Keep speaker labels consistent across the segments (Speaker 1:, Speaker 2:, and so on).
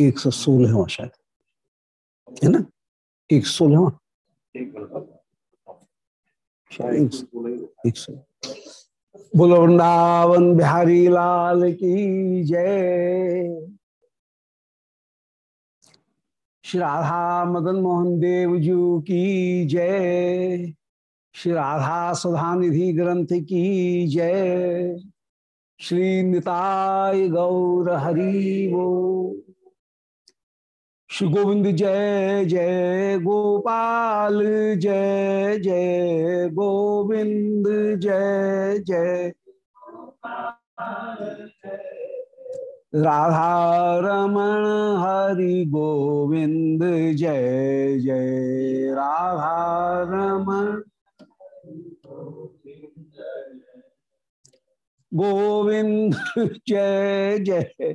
Speaker 1: एक सौ सोलहवा शायद। है ना? एक सोलहवा एक सौ बोलो वृंदावन बिहारी लाल की जय। श्री राधा मदन मोहन देव जू की जय। श्री राधा सुधा निधि ग्रंथ की जय। श्री निताय गौर हरि वो। श्री गोविंद जय जय गोपाल, जय जय गोविंद, जय जय राधा रमण हरि गोविंद, जय जय राधा रमण। गोविंद, जय जय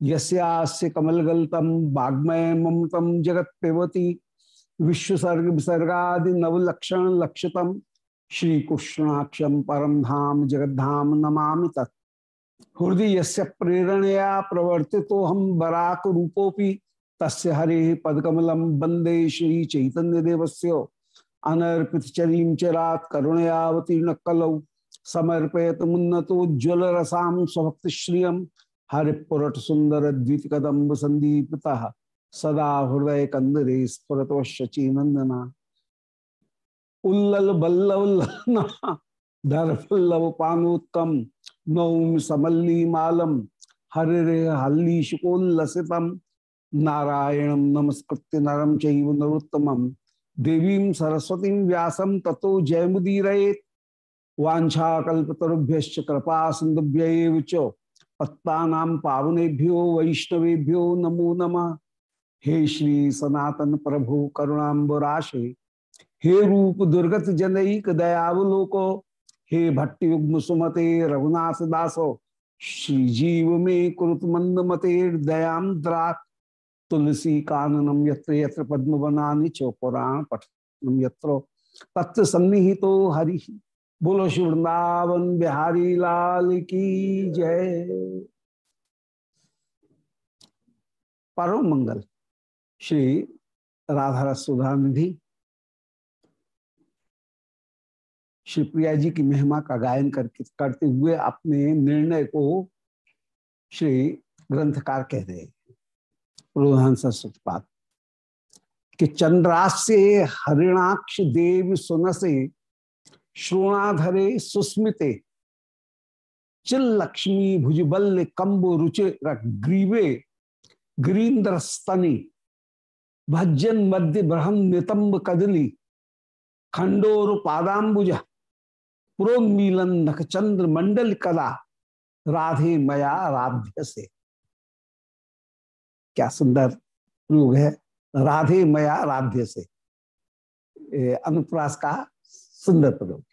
Speaker 1: यस्यास्य कमलगल्तम वाग्मय ममतम जगत पेवती विश्वसर्ग विसर्गादि नवलक्षण लक्षतम श्री कृष्णाक्षम परम धाम जगद्धाम नमामि तत्। हृदय यस्य प्रेरणया प्रवर्ति तो हम बराक रूपोपि तस्य हरे पदकमलम वंदे श्री चैतन्य देवस्य अनर्पित चरीम चरात करुणयावतीर्ण कलौ समर्पयत मुन्नतोज्वल रसाम स्वभक्त हरिपुरट सुंदर द्वित कदम्ब संदीपता सदा हृदय कंदरे स्फुरत शचीनंदना उल्लल बल्लवल्लना धरफल्लव पानोत्तम नौम समल्ली मालम हरिरे हल्ली शुकोल्लसितम नारायणं नमस्कृत्य नरम चैव नरोत्तमं देवीं सरस्वती व्यासं ततो जयमुदीरयेत्। वाञ्छाकल्पतरुभ्यश्च कृपा सिन्धुभ्य च पत्तानां पावनेभ्यो, वैष्णवेभ्यो, नमो नमः। हे श्री सनातन प्रभु करुणाबराशे हे रूप दुर्गत जनईक दयावलोको, हे भट्ट युग्म सुमते रघुनाथ दासो, श्री जीव में कुरुत मंद मते दयाम द्राक तुलसी काननम यत्र यत्र पद्म बनानी चो पुराण पठनम यत्र हरि। बोलो श्री वृंदावन बिहारी लाल की जय। परम मंगल, श्री राधा सुधा निधि श्री प्रिया जी की महिमा का गायन करके करते हुए अपने निर्णय को श्री ग्रंथकार कह रहे प्रधान सरस्वतीपाद कि चंद्रास्य हरिणाक्ष देव सुनसे श्रोणाधरे सुस्मिते। चिल लक्ष्मी भुजबल्य कम्बो रुचि ग्रीवे। गिरीन्द्र स्तनी भज्जन मध्य ब्रह्म नितंब कदली। खंडोर पादाम्बुज। पुरोन्मीलन नखचंद्र मंडल कला। राधे मया राध्य से क्या सुंदर प्रयोग है। राधे मया राध्य से अनुप्रास का सुंदर प्रयोग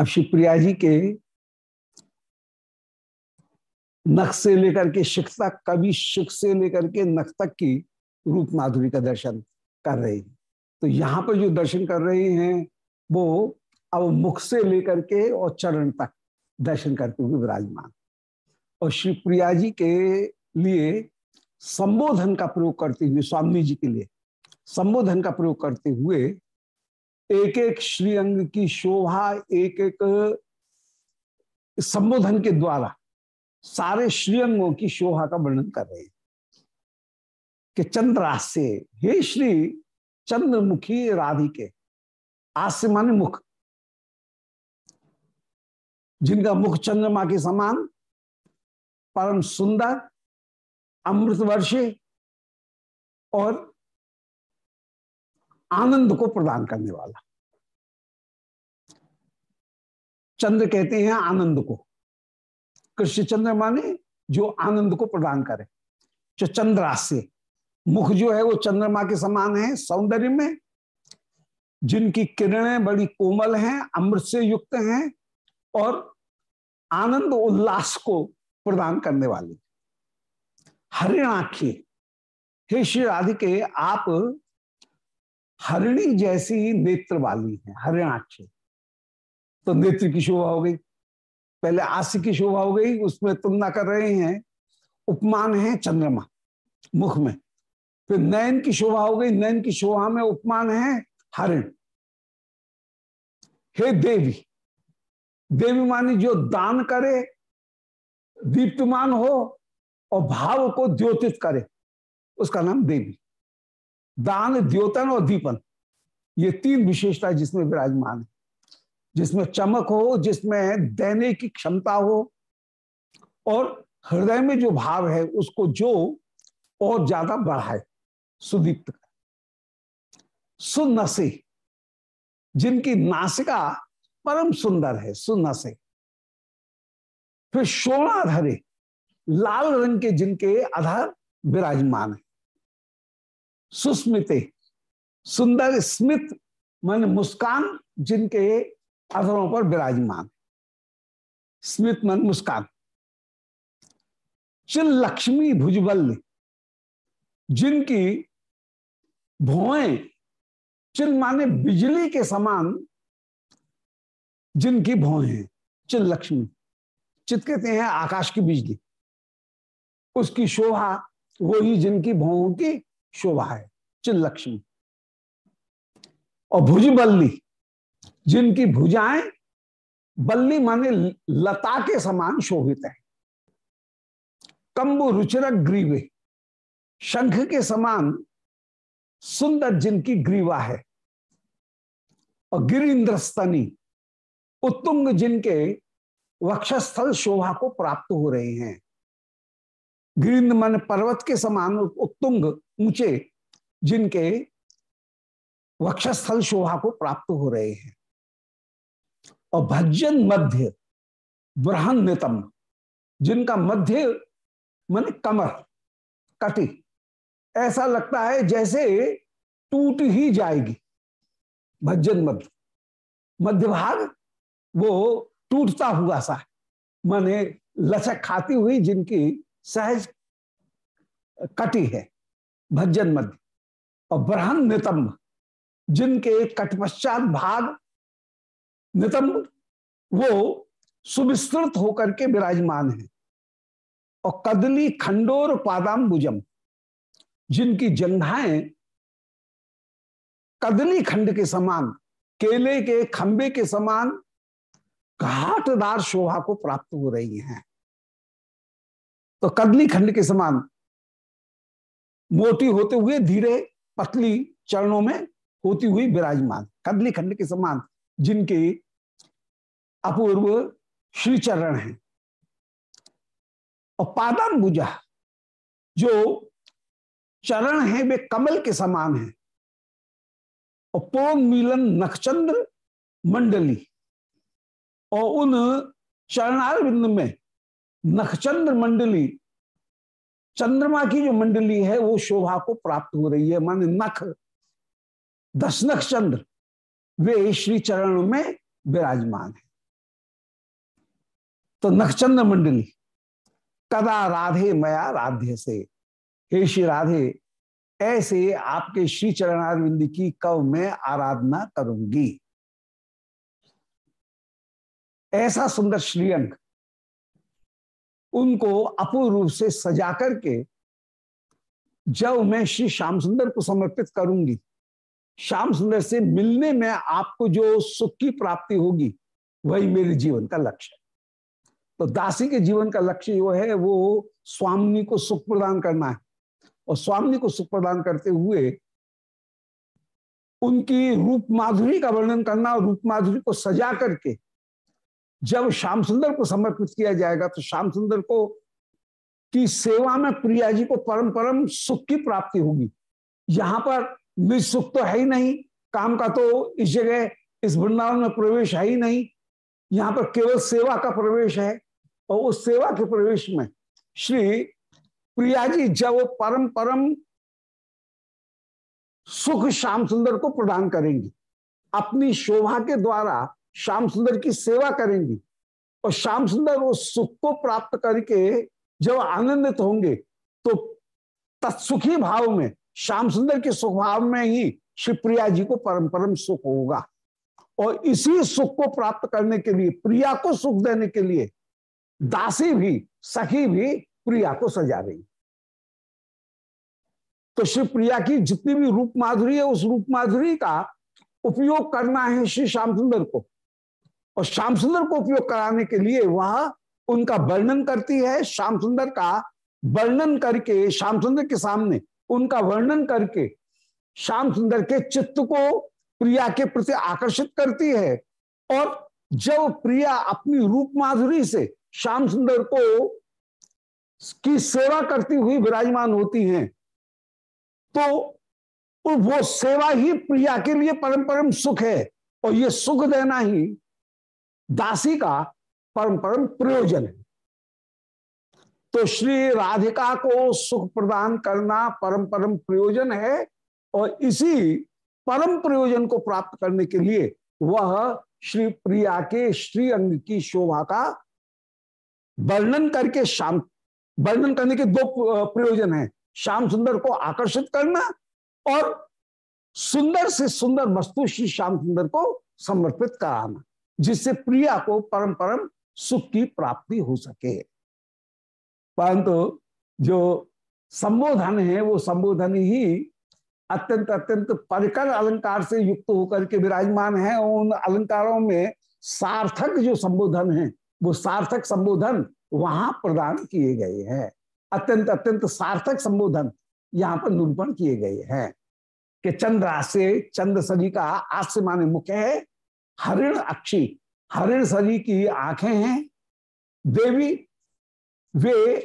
Speaker 1: अब शिवप्रिया जी के नख से लेकर के शिख तक कभी शिख से लेकर के नख तक की रूप माधुरी का दर्शन कर रहे हैं। तो यहाँ पर जो दर्शन कर रहे हैं, वो अब मुख से लेकर के और चरण तक दर्शन करते हुए विराजमान। और श्री प्रिया जी के लिए संबोधन का प्रयोग करते हुए, स्वामी जी के लिए संबोधन का प्रयोग करते हुए एक एक श्रीअंग की शोभा एक एक संबोधन के द्वारा सारे श्रीअंगों की शोभा का वर्णन कर रहे हैं। कि चंद्रास्य हे श्री चंद्रमुखी राधिके आस्य माने मुख। जिनका मुख चंद्रमा के समान, परम सुंदर अमृत वर्षे और आनंद को प्रदान करने वाला। चंद्र कहते हैं आनंद को। कृष्ण चंद्र माने जो आनंद को प्रदान करे, जो चंद्रास्य। मुख जो है वो चंद्रमा के समान है, सौंदर्य में। जिनकी किरणें बड़ी कोमल हैं, अमृत से युक्त हैं और आनंद उल्लास को प्रदान करने वाली। हरिणाक्षी। हे श्री राधिके, आप हरिणी जैसी ही नेत्र वाली है हरिणाक्षी तो नेत्र की शोभा हो गई। पहले आस की शोभा हो गई, उसमें तुलना कर रहे हैं, उपमान है चंद्रमा, मुख में। फिर नयन की शोभा हो गई, नयन की शोभा में उपमान है हरिण। हे देवी देवी मानी जो दान करे, दीप्तमान हो और भाव को द्योतित करे, उसका नाम देवी। दान, द्योतन और दीपन। ये तीन विशेषता जिसमें विराजमान है। जिसमें चमक हो, जिसमें देने की क्षमता हो, और हृदय में जो भाव है, उसको जो और ज़्यादा बढ़ाए, सुदीप्त सुनसे, जिनकी नासिका परम सुंदर है, सुनसे। फिर शोणाधरे, लाल रंग के जिनके आधार विराजमान है। सुस्मिते, सुंदर स्मित, मन मुस्कान, जिनके अधरों पर विराजमान। स्मित, मन मुस्कान। चिल लक्ष्मी भुजबल, जिनकी भुएँ चिल माने बिजली के समान जिनकी भौएँ हैं चिल लक्ष्मी। चित कहते हैं आकाश की बिजली। उसकी शोभा वो ही जिनकी भौं की शोभा है चिल लक्ष्मी। और भुज बल्ली, जिनकी भुजाएँ बल्ली माने लता के समान शोभित है। कंबु रुचिरक ग्रीवे, शंख के समान सुंदर जिनकी ग्रीवा है। और गिरिंद्र स्तनी, उत्तुंग जिनके वक्षस्थल शोभा को प्राप्त हो रहे हैं। गिरिंद मन पर्वत के समान उत्तुंग, ऊँचे, जिनके वक्षस्थल शोभा को प्राप्त हो रहे हैं। और भजन मध्य ब्रहन्यतम जिनका मध्य मन कमर, कटी। ऐसा लगता है जैसे टूट ही जाएगी भजन मध्य। मध्य भाग वो टूटता हुआ सा माने लचक खाती हुई जिनकी सहज कटी है, भजन मध्य। और ब्रहण नितंब, जिनके कटपश्चात भाग नितंब, वो सुविस्तृत होकर के विराजमान है। और कदली खंडोर पादाम पादाम्बुजम जिनकी जंघाएँ कदली खंड के समान, केले के खंबे के समान, घाटदार शोभा को प्राप्त हो रही हैं। तो कदली खंड के समान मोटी होते हुए धीरे पतली चरणों में होती हुई विराजमान। कदली खंड के समान जिनके अपूर्व श्री चरण हैं। और पादान बुझा जो चरण है, वे कमल के समान हैं। और पूर्ण मिलन नक्षचंद्र मंडली और उन चरणारविंद में नक्षचंद्र मंडली, चंद्रमा की जो मंडली है, वो शोभा को प्राप्त हो रही है। माने नख, दस नख चंद्र वे श्री चरण में विराजमान है। तो नखचंद्र मंडली, कदा राधे मया राध्य से, हे श्री राधे, ऐसे आपके श्री चरणारविंद की कव में आराधना करूँगी। ऐसा सुंदर श्रीअंग उनको अपूर्व रूप से सजा करके जब मैं श्री श्याम सुंदर को समर्पित करूँगी, श्याम सुंदर से मिलने में आपको जो सुख की प्राप्ति होगी, वही मेरे जीवन का लक्ष्य तो दासी के जीवन का लक्ष्य जो है, वो स्वामी को सुख प्रदान करना है। और स्वामी को सुख प्रदान करते हुए उनकी रूप माधुरी का वर्णन करना और रूप माधुरी को सजा करके जब श्याम सुंदर को समर्पित किया जाएगा तो श्याम सुंदर को की सेवा में प्रिया जी को परम परम सुख की प्राप्ति होगी। यहाँ पर निज सुख तो है ही नहीं, काम का तो इस जगह, इस वृंदावन में प्रवेश है ही नहीं। यहाँ पर केवल सेवा का प्रवेश है और उस सेवा के प्रवेश में श्री प्रिया जी जब वो परम परम सुख श्याम सुंदर को प्रदान करेंगी, अपनी शोभा के द्वारा श्याम सुंदर की सेवा करेंगी। और श्याम सुंदर उस सुख को प्राप्त करके जब आनंदित होंगे तो तत्सुखी भाव में, श्याम सुंदर के स्वभाव में ही शिवप्रिया जी को परम परम सुख होगा। और इसी सुख को प्राप्त करने के लिए, प्रिया को सुख देने के लिए, दासी भी, सखी भी प्रिया को सजा रही। तो श्री प्रिया की जितनी भी रूप माधुरी है, उस रूप माधुरी का उपयोग करना है श्री श्याम सुंदर को। और श्याम सुंदर को उपयोग कराने के लिए वह उनका वर्णन करती है। श्याम सुंदर का वर्णन करके, श्याम सुंदर के सामने उनका वर्णन करके श्याम सुंदर के चित्त को प्रिया के प्रति आकर्षित करती है और जब प्रिया अपनी रूप माधुरी से श्याम सुंदर को की सेवा करती हुई विराजमान होती हैं तो वो सेवा ही प्रिया के लिए परम परम सुख है और ये सुख देना ही दासी का परम परम प्रयोजन है। तो श्री राधिका को सुख प्रदान करना परम परम प्रयोजन है और इसी परम प्रयोजन को प्राप्त करने के लिए वह श्री प्रिया के श्री अंग की शोभा का वर्णन करके शाम, वर्णन करने के दो प्रयोजन है। श्याम सुंदर को आकर्षित करना और सुंदर से सुंदर वस्तु श्री श्याम सुंदर को समर्पित कराना। जिससे प्रिया को परम परम सुख की प्राप्ति हो सके। परंतु जो संबोधन है, वो संबोधन ही अत्यंत अत्यंत परिकर अलंकार से युक्त होकर के विराजमान है। उन अलंकारों में सार्थक जो संबोधन है, वो सार्थक संबोधन वहाँ प्रदान किए गए हैं। अत्यंत अत्यंत सार्थक संबोधन यहाँ पर निरूपण किए गए हैं कि चंद्र से चंद्र सरी का आस्य माने मुख्य है। हरिण अक्षी, हरिण सरी की आँखें हैं। देवी, वे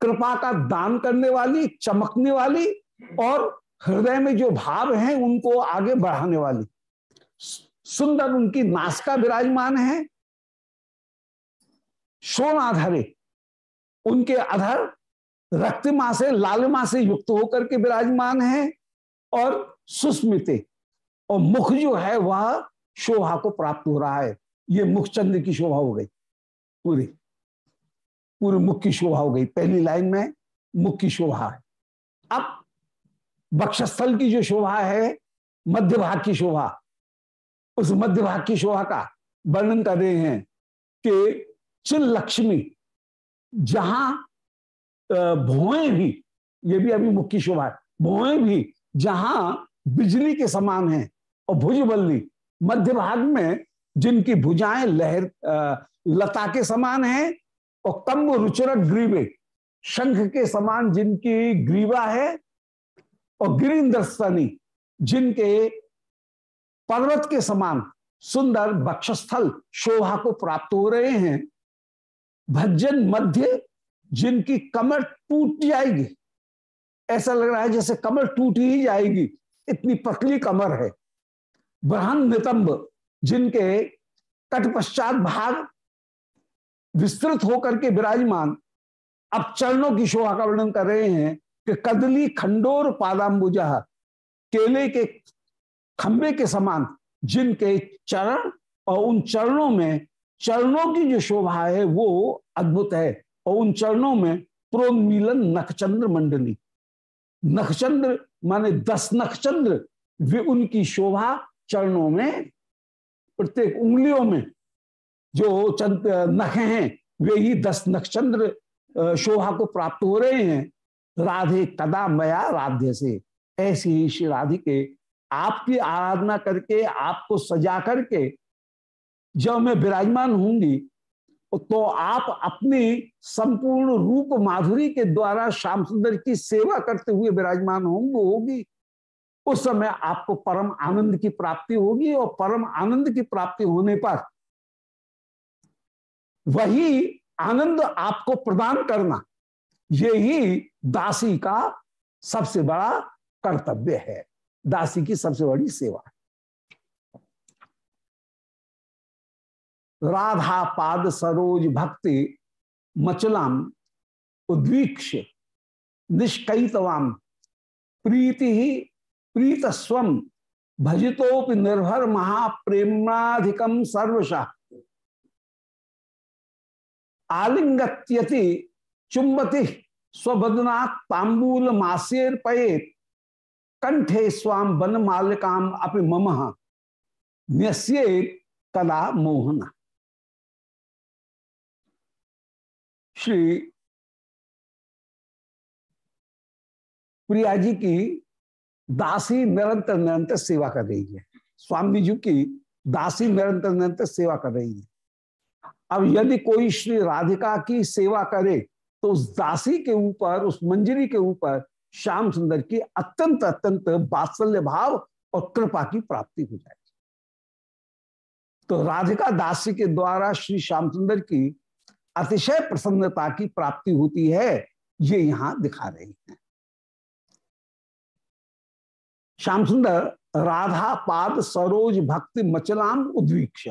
Speaker 1: कृपा का दान करने वाली, चमकने वाली और हृदय में जो भाव हैं, उनको आगे बढ़ाने वाली। सुंदर उनकी नासका विराजमान है। सोनाधरे, उनके अधर रक्तिमा से लालिमा से युक्त होकर के विराजमान है और सुस्मिते और मुख जो है वह शोभा को प्राप्त हो रहा है। ये मुख चंद्र की शोभा हो गई। पूरी, पूरे मुख की शोभा हो गई। पहली लाइन में मुख की शोभा है। अब बक्षस्थल की जो शोभा है, मध्य भाग की शोभा, उस मध्य भाग की शोभा का वर्णन कर रहे हैं कि चिल लक्ष्मी, जहाँ भोए भी, ये भी अभी मुख्य शोभा है, भोए भी जहाँ बिजली के समान है और भुजबल्ली मध्य भाग में जिनकी भुजाएँ लहर लता के समान है और कम रुचरक ग्रीवे, शंख के समान जिनकी ग्रीवा है और गिरिंद्र स्तनी जिनके पर्वत के समान सुंदर बक्षस्थल शोभा को प्राप्त हो रहे हैं। भजन मध्य जिनकी कमर टूट जाएगी। ऐसा लग रहा है जैसे कमर टूट ही जाएगी। इतनी पतली कमर है। ब्रहण नितंब, जिनके कट पश्चात भाग विस्तृत होकर के विराजमान अब चरणों की शोभा का वर्णन कर रहे हैं कि कदली खंडोर पादाम्बुजा, केले के खंबे के समान, जिनके चरण और उन चरणों में चरणों की जो शोभा है वो अद्भुत है। और उन चरणों में प्रोन्मीलन नखचंद्र मंडली। नखचंद्र माने दस नखचंद्र, वे उनकी शोभा चरणों में, प्रत्येक उंगलियों में जो चंद, नख हैं, वे ही दस नक्षचंद्र शोभा को प्राप्त हो रहे हैं। राधे कदा मया राध्य से। ऐसी ही श्री राधिके आपकी आराधना करके, आपको सजा करके, जब मैं विराजमान होंगी तो आप अपनी संपूर्ण रूप माधुरी के द्वारा श्याम सुंदर की सेवा करते हुए विराजमान होंगे, होगी। उस समय आपको परम आनंद की प्राप्ति होगी और परम आनंद की प्राप्ति होने पर वही आनंद आपको प्रदान करना यही दासी का सबसे बड़ा कर्तव्य है। दासी की सबसे बड़ी सेवा। राधा पाद सरोज भक्ति मचलाम उद्वीक्ष निष्कैतवाम, प्रीति ही प्रीत स्व भजितोप निर्भर महाप्रेमाधिकम सर्वशा। आलिंगत्यति चुंबति स्वबदना तांबूल मासेर पये कंठे स्वाम बन मालिकाम अपि मम न्यस्ये कला मोहना। श्री प्रिया जी की दासी निरंतर निरंतर सेवा कर रही है। स्वामी जी की दासी निरंतर निरंतर सेवा कर रही है। अब यदि कोई श्री राधिका की सेवा करे तो उस दासी के ऊपर, उस मंजरी के ऊपर श्याम सुंदर की अत्यंत अत्यंत बात्सल्य भाव और कृपा की प्राप्ति हो जाएगी। तो राधिका दासी के द्वारा श्री श्याम सुंदर की अतिशय प्रसन्नता की प्राप्ति होती है, ये यहाँ दिखा रहे हैं। श्याम सुंदर, राधा, पाद, सरोज, भक्ति मचलाम उद्वीक्ष।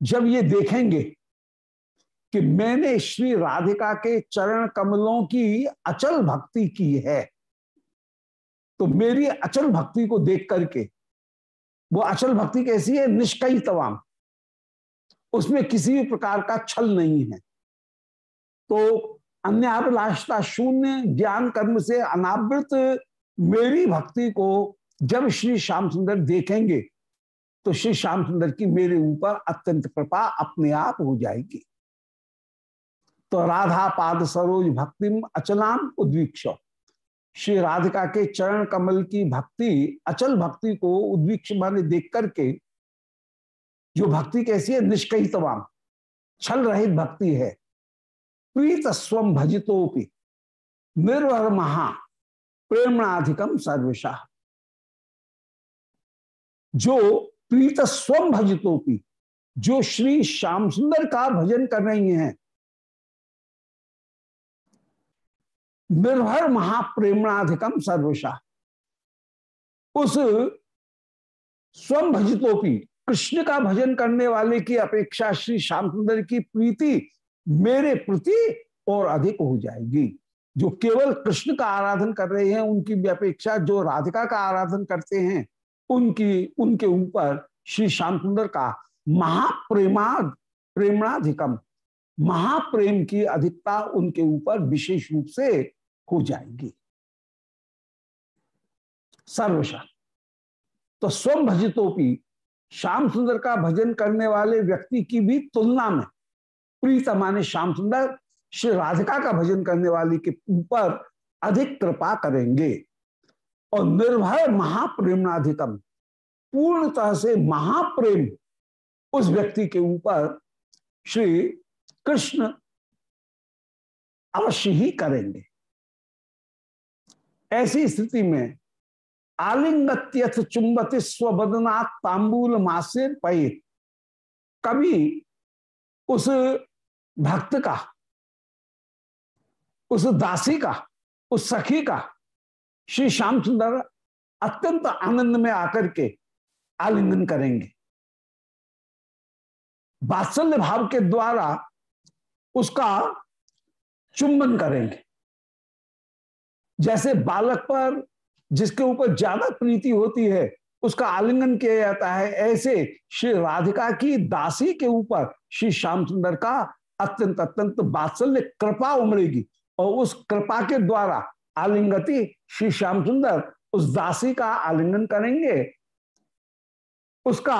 Speaker 1: जब ये देखेंगे कि मैंने श्री राधिका के चरण कमलों की अचल भक्ति की है तो मेरी अचल भक्ति को देख करके, वो अचल भक्ति कैसी है? निष्कई तवाम उसमें किसी भी प्रकार का छल नहीं है। तो अन्याभिलाषता शून्य, ज्ञान कर्म से अनावृत मेरी भक्ति को जब श्री श्याम सुंदर देखेंगे तो श्री श्याम सुंदर की मेरे ऊपर अत्यंत कृपा अपने आप हो जाएगी। तो राधा पाद सरोज भक्ति अचलाम उद्वीक्ष। श्री राधिका के चरण कमल की भक्ति, अचल भक्ति को उद्वीक्ष माने देख करके, जो भक्ति कैसी है निष्कई तमाम छल रहित भक्ति है। प्रीत स्वम भजितोपि निर्वर महा। प्रेमणाधिकम सर्वशा जो प्रीत स्वम भजितोपि जो श्री श्याम सुंदर का भजन कर रही हैं, निर्भर महाप्रेमणाधिकम सर्वशा उस स्वम भजितोपि कृष्ण का भजन करने वाले की अपेक्षा श्री श्याम सुंदर की प्रीति मेरे प्रति और अधिक हो जाएगी। जो केवल कृष्ण का आराधन कर रहे हैं, उनकी भी अपेक्षा जो राधिका का आराधन करते हैं, उनकी, उनके ऊपर श्री श्याम सुंदर का महाप्रेमा प्रेमणाधिकम, महाप्रेम की अधिकता उनके ऊपर विशेष रूप से हो जाएगी। सर्वशा। तो स्वम भजितोपी श्याम सुंदर का भजन करने वाले व्यक्ति की भी तुलना में प्रीत माने श्याम सुंदर श्री राधिका का भजन करने वाले के ऊपर अधिक कृपा करेंगे। और निर्भय महाप्रेमनाधिकम पूर्णतः से महाप्रेम उस व्यक्ति के ऊपर श्री कृष्ण अवश्य ही करेंगे। ऐसी स्थिति में आलिंगत्यथ चुंबती स्वबदना तांबूल मासिर पये कभी उस भक्त का उस दासी का, उस सखी का, श्री श्याम सुंदर अत्यंत आनंद में आकर के आलिंगन करेंगे। बात्सल्य भाव के द्वारा उसका चुंबन करेंगे। जैसे बालक पर जिसके ऊपर ज़्यादा प्रीति होती है, उसका आलिंगन किया जाता है, ऐसे श्री राधिका की दासी के ऊपर श्री श्याम सुंदर का अत्यंत अत्यंत बात्सल्य कृपा उमड़ेगी। और उस कृपा के द्वारा आलिंगति श्री श्याम सुंदर उस दासी का आलिंगन करेंगे, उसका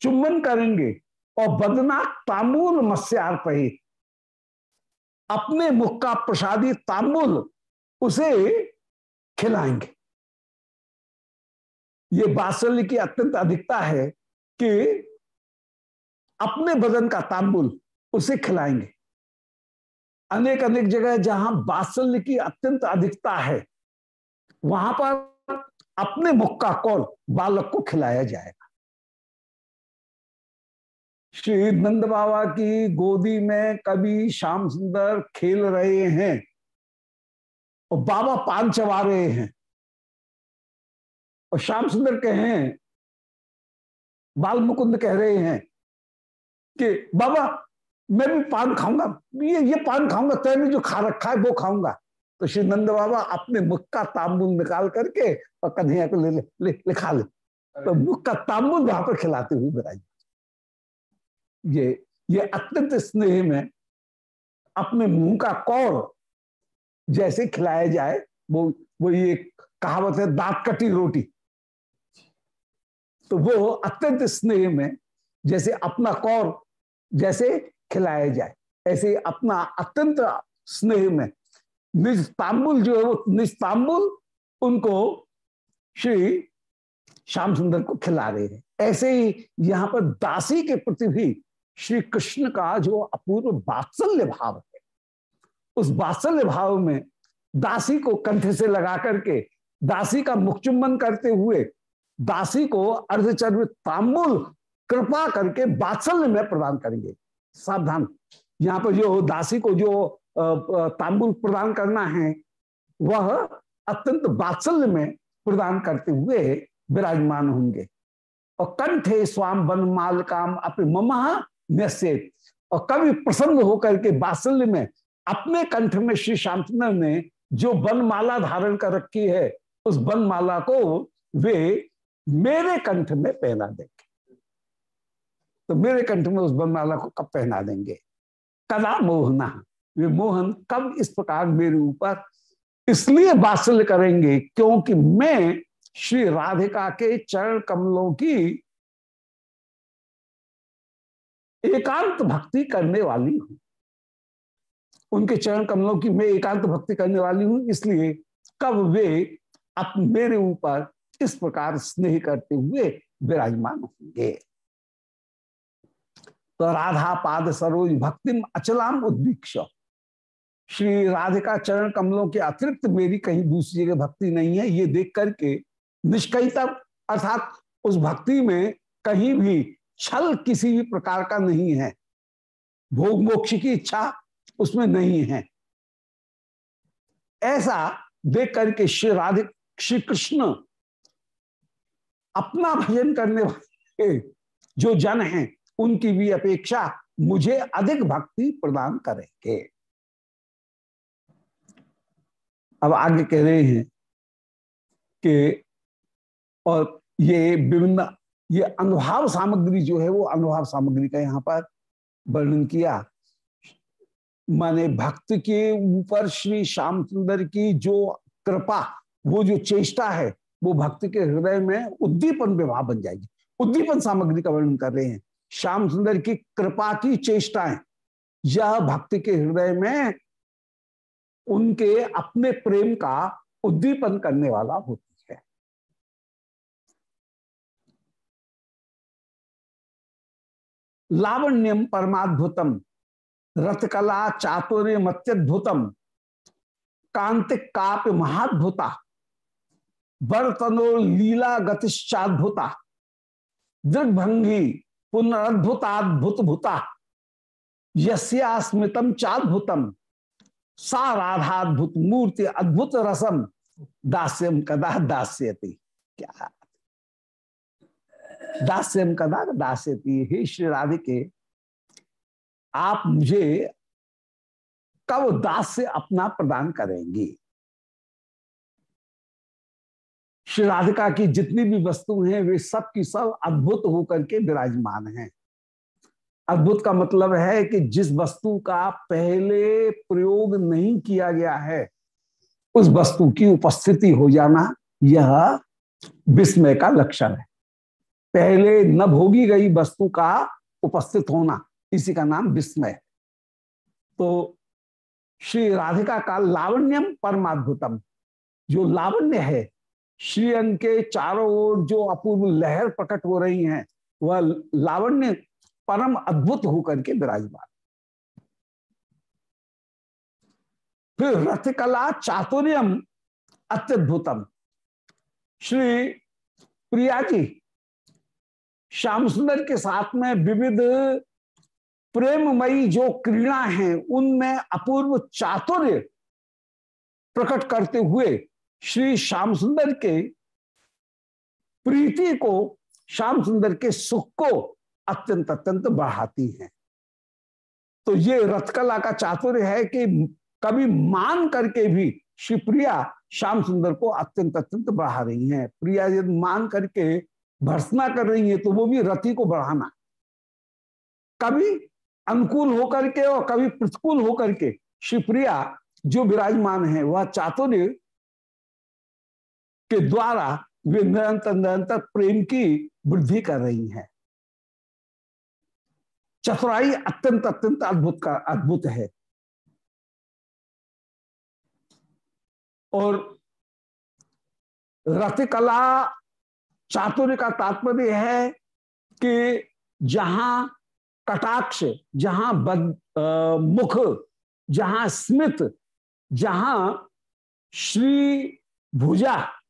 Speaker 1: चुम्बन करेंगे और बदना तांबूल मत्स्यार पही अपने मुख का प्रसादी तांबूल उसे खिलाएँगे। ये बात्सल्य की अत्यंत अधिकता है कि अपने बदन का तांबुल उसे खिलाएँगे। अनेक अनेक जगह जहाँ बात्सल्य की अत्यंत अधिकता है, वहाँ पर अपने मुख का कौल बालक को खिलाया जाएगा। श्री नंद बाबा की गोदी में कभी श्याम सुंदर खेल रहे हैं और बाबा पान चबा रहे हैं और श्याम सुंदर कहे बाल मुकुंद कह रहे हैं कि, बाबा मैं भी पान खाऊँगा। ये ये पान खाऊँगा तैने जो खा रखा है वो खाऊँगा। तो श्री नंद बाबा अपने मुख का तांबुल निकाल करके और कन्हैया को ले ले, ले, ले खा ले। तो मुख का तांबुल वहाँ पर खिलाते हुए बिराज ये ये अत्यंत स्नेह में अपने मुँह का कौर जैसे खिलाया जाए वो वो ये कहावत है दांत कटी रोटी। तो वो अत्यंत स्नेह में जैसे अपना कौर जैसे खिलाया जाए। ऐसे अपना अत्यंत स्नेह में निज तांबुल जो है वो, निज तांबुल उनको श्री श्याम सुंदर को खिला रहे हैं। ऐसे ही यहाँ पर दासी के प्रति भी श्री कृष्ण का जो अपूर्व बात्सल्य भाव है, उस बात्सल्य भाव में दासी को कंठ से लगा करके, दासी का मुख चुम्बन करते हुए, दासी को अर्धचर्म तांबुल कृपा करके बात्सल्य में प्रदान करेंगे। सावधान। यहाँ पर जो दासी को जो तांबुल प्रदान करना है, वह अत्यंत बात्सल्य में प्रदान करते हुए विराजमान होंगे। और कंठे स्वाम वन माल काम अपने ममा और कभी प्रसन्न होकर के बात्सल्य में अपने कंठ में श्री श्यामचंद्र ने जो बनमाला धारण कर रखी है, उस बनमाला को वे मेरे कंठ में पहना देंगे। तो मेरे कंठ में उस बनमाला को कब पहना देंगे? कदा मोहना वे मोहन कब इस प्रकार मेरे ऊपर इसलिए बात्सल्य करेंगे क्योंकि मैं श्री राधिका के चरण कमलों की एकांत भक्ति करने वाली हूँ। उनके चरण कमलों की मैं एकांत भक्ति करने वाली हूँ, इसलिए कब वे अप मेरे ऊपर इस प्रकार स्नेह करते हुए विराजमान होंगे। तो राधा पाद सरोज भक्तिम अचलाम उद्वीक्ष। श्री राधिका चरण कमलों के अतिरिक्त मेरी कहीं दूसरी जगह भक्ति नहीं है, ये देख करके निष्कयता अर्थात उस भक्ति में कहीं भी छल किसी भी प्रकार का नहीं है। भोग मोक्ष की इच्छा उसमें नहीं है। ऐसा देख करके श्री राधे श्री कृष्ण अपना भजन करने वाले जो जन हैं उनकी भी अपेक्षा मुझे अधिक भक्ति प्रदान करेंगे। अब आगे कह रहे हैं कि और ये विभिन्न, ये अनुभाव सामग्री जो है वो अनुभाव सामग्री का यहाँ पर वर्णन किया। माने भक्त के ऊपर श्री श्याम सुंदर की जो कृपा, वो जो चेष्टा है, वो भक्त के हृदय में उद्दीपन विवाह बन जाएगी। उद्दीपन सामग्री का वर्णन कर रहे हैं। श्याम सुंदर की कृपा की चेष्टाएँ, यह भक्त के हृदय में उनके अपने प्रेम का उद्दीपन करने वाला होती है। लावण्यम परमाद्भुतम, रथकला चातुर्य मत्यद्भुतम, कांतिक काप महाद्भुता, बर्तनो लीला गतिश्चाद्भुता, दृग्भंगी पुनरद्भुताद्भुत भूता यस्यास्मितम चाद्भुतम। सा राधाद्भुत मूर्ति अद्भुत रसम दास्यम कदा दास्यति? क्या? दास्यम कदा दास्यती? हे श्री राधिके आप मुझे कब दास्य अपना प्रदान करेंगी? श्री राधिका की जितनी भी वस्तु हैं, वे सब की सब अद्भुत होकर के विराजमान हैं। अद्भुत का मतलब है कि जिस वस्तु का पहले प्रयोग नहीं किया गया है, उस वस्तु की उपस्थिति हो जाना यह विस्मय का लक्षण है। पहले न भोगी गई वस्तु का उपस्थित होना, इसी का नाम विस्मय। तो श्री राधिका का लावण्यम परमाद्भुतम, जो लावण्य है श्रीअंग के चारों ओर जो अपूर्व लहर प्रकट हो रही हैं, वह लावण्य परम अद्भुत होकर के विराजमान। फिर रथकला चातुर्यम अत्यद्भुतम। श्री प्रिया जी, श्याम सुंदर के साथ में विविध प्रेममयी जो क्रीड़ा है, उनमें अपूर्व चातुर्य प्रकट करते हुए श्री श्याम सुंदर के प्रीति को, श्याम सुंदर के सुख को अत्यंत अत्यंत बढ़ाती हैं। तो ये रथकला का चातुर्य है कि कभी मान करके भी श्री प्रिया श्याम सुंदर को अत्यंत अत्यंत बढ़ा रही हैं। प्रिया यदि मान करके भर्सना कर रही है तो वो भी रथी को बढ़ाना। कभी अनुकूल होकर के और कभी प्रतिकूल होकर के शिवप्रिया जो विराजमान है, वह चातुर्य के द्वारा वे निरंतर निरंतर प्रेम की वृद्धि कर रही हैं। चतुराई अत्यंत अत्यंत अद्भुत का अद्भुत है। और रथ कला चातुर्य का तात्पर्य है कि जहाँ कटाक्ष जहाँ बद, आ, मुख जहाँ स्मित जहाँ श्री भुजा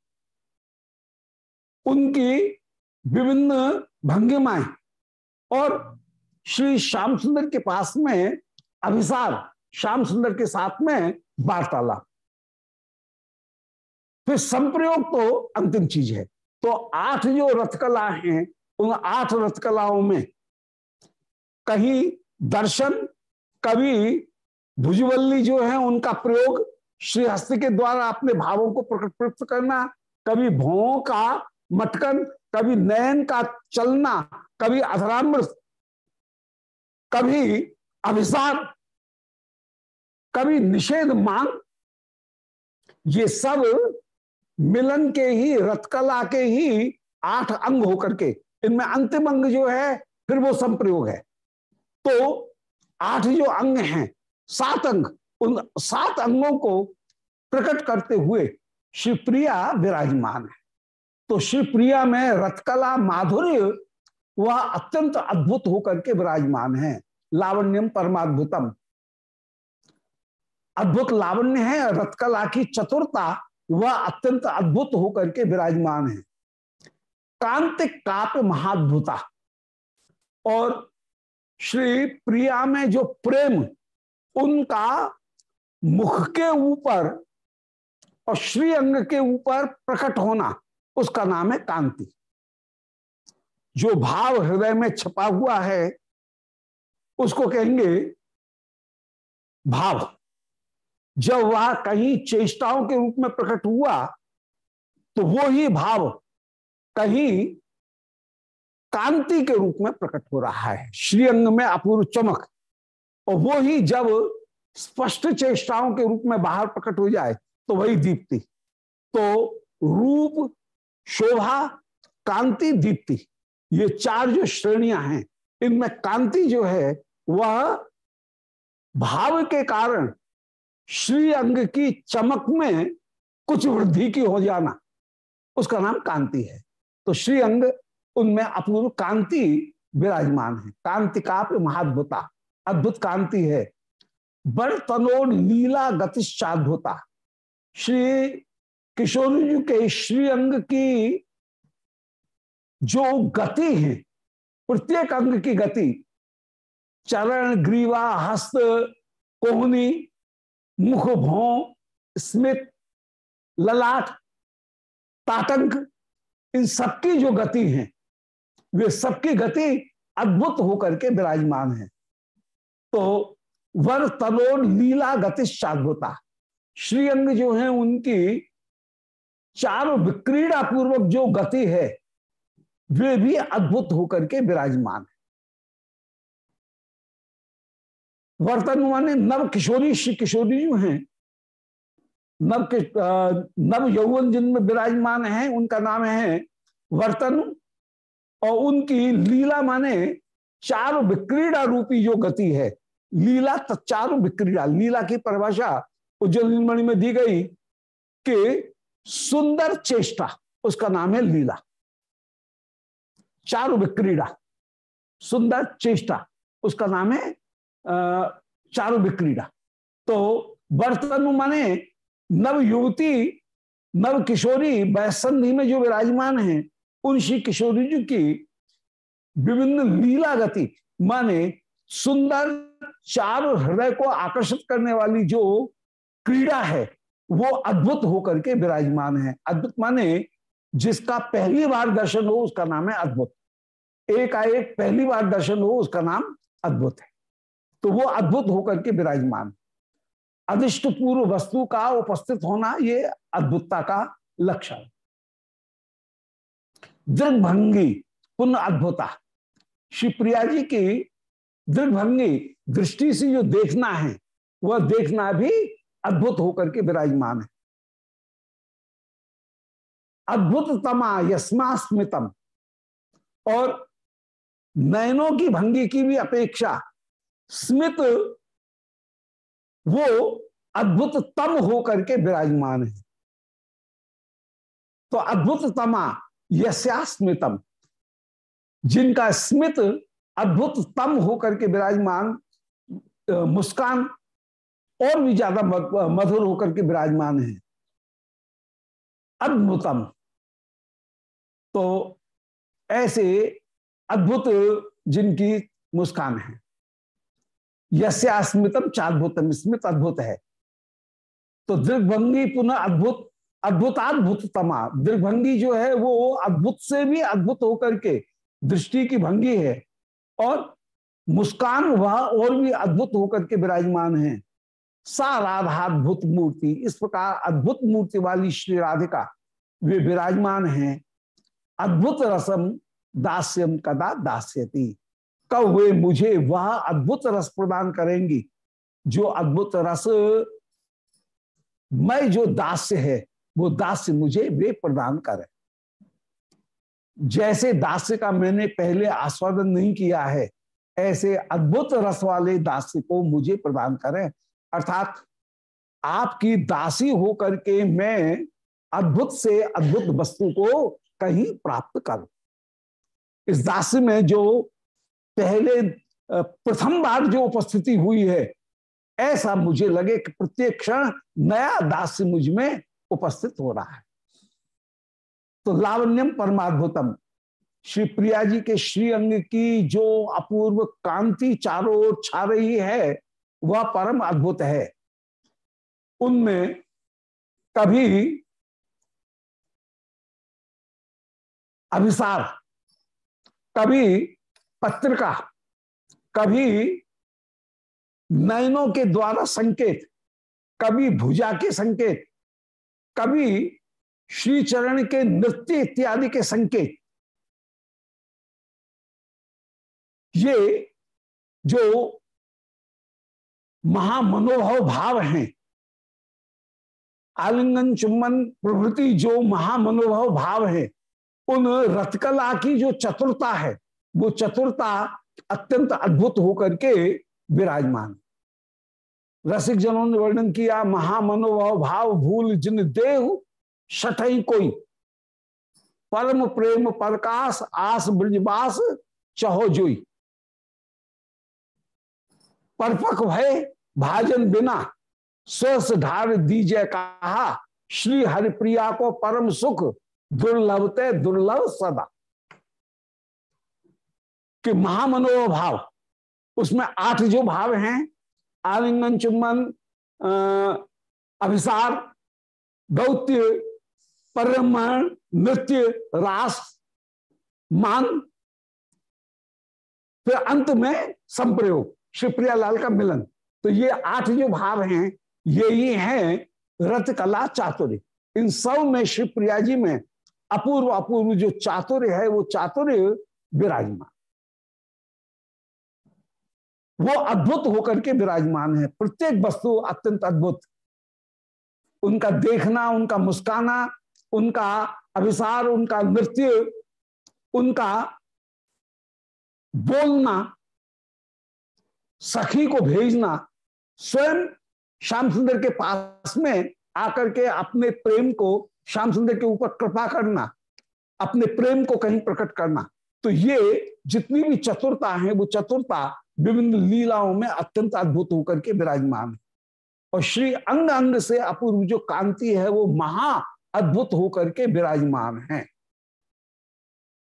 Speaker 1: उनकी विभिन्न भंगिमाएँ और श्री श्याम सुंदर के पास में अभिसार, श्याम सुंदर के साथ में वार्तालाप। फिर संप्रयोग तो अंतिम चीज़ है। तो आठ जो रथकला हैं, उन आठ रथकलाओं में कहीं दर्शन, कभी भुजवल्ली जो है उनका प्रयोग, श्रीहस्त के द्वारा अपने भावों को प्रकट प्रकट करना, कभी भों का मटकन, कभी नयन का चलना, कभी अधराम्र कभी अभिसार कभी निषेध मांग, ये सब मिलन के ही, रथकला के ही आठ अंग होकर के, इनमें अंतिम अंग जो है, फिर वो संप्रयोग है। तो आठ जो अंग हैं, सात अंग, उन सात अंगों को प्रकट करते हुए शिवप्रिया विराजमान है। तो शिवप्रिया में रथकला माधुर्य वह अत्यंत अद्भुत होकर के विराजमान है। लावण्यम परमाद्भुतम। अद्भुत लावण्य है, रथकला की चतुरता, वह अत्यंत अद्भुत होकर के विराजमान है। कांतिक काप महाद्भुता। और श्री प्रिया में जो प्रेम, उनका मुख के ऊपर और श्री अंग के ऊपर प्रकट होना उसका नाम है कांति। जो भाव हृदय में छपा हुआ है, उसको कहेंगे भाव। जब वह कहीं चेष्टाओं के रूप में प्रकट हुआ तो वो ही भाव कहीं कांति के रूप में प्रकट हो रहा है। श्रीअंग में अपूर्व चमक। और वो ही जब स्पष्ट चेष्टाओं के रूप में बाहर प्रकट हो जाए तो वही दीप्ति। तो रूप शोभा, कांति, दीप्ति, ये चार जो श्रेणियाँ हैं, इनमें कांति जो है, वह भाव के कारण श्री अंग की चमक में कुछ वृद्धि की हो जाना, उसका नाम कांति है। तो श्री अंग, उनमें अपूर्व कांति विराजमान है। कांति का महाद्भुता, अद्भुत कांति है। बड़ तनोर लीला गतिश्चाद्भुता, श्री किशोर जी के श्री अंग की जो गति है, प्रत्येक अंग की गति, चरण, ग्रीवा, हस्त, कोहनी मुख भौ स्मित, ललाट ताटंक इन सबकी जो गति है, वे सबकी गति अद्भुत होकर के विराजमान है। तो वर तलोर लीला गतिशाद्भुता श्रीअंग जो है, उनकी चारों विक्रीड़ा पूर्वक जो गति है, वे भी अद्भुत होकर के विराजमान है। वर्तन माने नव किशोरी, श्री किशोरी जो हैं। नव नव यौवन जिनमें विराजमान है, उनका नाम है वर्तन, और उनकी लीला माने चार विक्रीड़ा रूपी जो गति है, लीला चार विक्रीड़ा, लीला की परिभाषा उज्जवल में दी गई कि सुंदर चेष्टा, उसका नाम है लीला। चारु विक्रीड़ा, सुंदर चेष्टा, उसका नाम है चारु विक्रीड़ा। तो वर्तन माने नव युवती, नव किशोरी वैसंधि में जो विराजमान है, उन श्री किशोरी जी की विभिन्न लीला गति माने सुंदर चार हृदय को आकर्षित करने वाली जो क्रीड़ा है वो अद्भुत होकर के विराजमान है। अद्भुत माने जिसका पहली बार दर्शन हो उसका नाम है अद्भुत। एक आएक पहली बार दर्शन हो उसका नाम अद्भुत है। तो वो अद्भुत होकर के विराजमान। अधिष्ट पूर्व वस्तु का उपस्थित होना ये अद्भुतता का लक्षण। दृग्भंगी पुनः अद्भुता। श्री प्रिया जी की दृग्भंगी दृष्टि से जो देखना है, वह देखना भी अद्भुत होकर के विराजमान है। अद्भुततमा यस्मा स्मितम और नयनों की भंगी की भी अपेक्षा स्मित वो अद्भुत तम होकर के विराजमान है। तो अद्भुत तमा यस्यास्मितम, जिनका स्मित अद्भुत तम होकर के विराजमान मुस्कान और भी ज़्यादा मधुर होकर के विराजमान है। अद्भुतम। तो ऐसे अद्भुत जिनकी मुस्कान है। यस्यास्मितम चाद्भुतम, स्मित अद्भुत है। तो दृग्भंगी पुनः अद्भुत अद्भुताद्भुत तमा दृग्भंगी जो है, वो अद्भुत से भी अद्भुत होकर के दृष्टि की भंगी है और मुस्कान वह और भी अद्भुत होकर के विराजमान है। सा राधाद्भुत मूर्ति, इस प्रकार अद्भुत मूर्ति वाली श्री राधिका, वे विराजमान हैं। अद्भुत रसम दास्यम कदा दास्यती। कब वे मुझे वह अद्भुत रस प्रदान करेंगी, जो अद्भुत रस मैं जो दास्य है, वो दास्य मुझे वे प्रदान करें। जैसे दास्य का मैंने पहले आस्वादन नहीं किया है, ऐसे अद्भुत रस वाले दास्य को मुझे प्रदान करें। अर्थात आपकी दासी होकर के मैं अद्भुत से अद्भुत वस्तु को कहीं प्राप्त करूँ इस दास्य में जो पहले प्रथम बार जो उपस्थिति हुई है, ऐसा मुझे लगे कि प्रत्येक क्षण नया दास्य मुझमें उपस्थित हो रहा है। तो लावण्यम परमाद्भुतम, श्री प्रिया जी के श्री अंग की जो अपूर्व कांति चारों ओर छा रही है वह परम अद्भुत है। उनमें कभी अभिसार कभी पत्रिका, कभी नयनों के द्वारा संकेत, कभी भुजा के संकेत, कभी श्री चरण के नृत्य इत्यादि के संकेत। ये जो महामनोभव भाव हैं। आलिंगन चुम्बन प्रभृति जो महामनोभव भाव है, उन रथकला की जो चतुरता है, वो चतुरता अत्यंत अद्भुत होकर के विराजमान रसिक जनों ने वर्णन किया महामनोभाव भाव भूल जिन देह सठई कोई। परम प्रेम प्रकाश, आस ब्रजवास, चहो जोई। परपक भय भाजन बिना। स्वस्थ ढार दीजय कहा, श्री हरिप्रिया को परम सुख दुर्लभते दुर्लभ सदा। कि महामनोभाव, उसमें आठ जो भाव हैं, आलिंगन चुम्बन अभिसार दौत्य परमण नृत्य, रास, मान, फिर अंत में संप्रयोग। शिवप्रिया लाल का मिलन। तो ये आठ जो भाव हैं, ये ही हैं रथ कला चातुर्य। इन सब में शिवप्रिया जी में अपूर्व अपूर्व जो चातुर्य है, वो चातुर्य विराजमान। वो अद्भुत होकर के विराजमान है। प्रत्येक वस्तु अत्यंत अद्भुत। उनका देखना, उनका मुस्काना, उनका अभिसार, उनका नृत्य, उनका बोलना सखी को भेजना, स्वयं श्याम सुंदर के पास में आकर के अपने प्रेम को, श्याम सुंदर के ऊपर कृपा करना, अपने प्रेम को कहीं प्रकट करना। तो ये जितनी भी चतुरता है, वो चतुरता विभिन्न लीलाओं में अत्यंत अद्भुत होकर के विराजमान है। और श्री अंग अंग से अपूर्व जो कांति है, वो महा अद्भुत होकर के विराजमान है।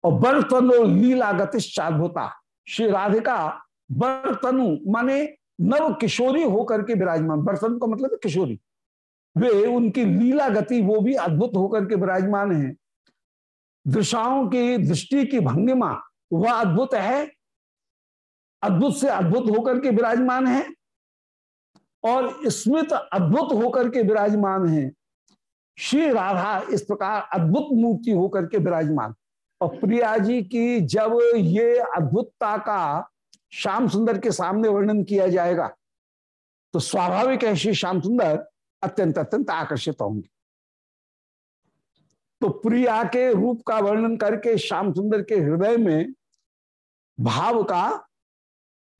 Speaker 1: और बर्तनो लीला गतिश्चाद्भुता श्री राधिका बर्तनु, माने नव किशोरी होकर के विराजमान। बर्तन का मतलब है किशोरी। वे उनकी लीला गति, वो भी अद्भुत होकर के विराजमान है। दृशाओं की, दृष्टि की भंगिमा, वह अद्भुत है। अद्भुत से अद्भुत होकर के विराजमान है। और स्मित अद्भुत होकर के विराजमान है। श्री राधा इस प्रकार अद्भुत मूर्ति होकर के विराजमान। और प्रिया जी की, जब ये अद्भुतता का श्याम सुंदर के सामने वर्णन किया जाएगा तो स्वाभाविक है श्री श्याम सुंदर अत्यंत अत्यंत आकर्षित होंगे। तो प्रिया के रूप का वर्णन करके श्याम सुंदर के हृदय में भाव का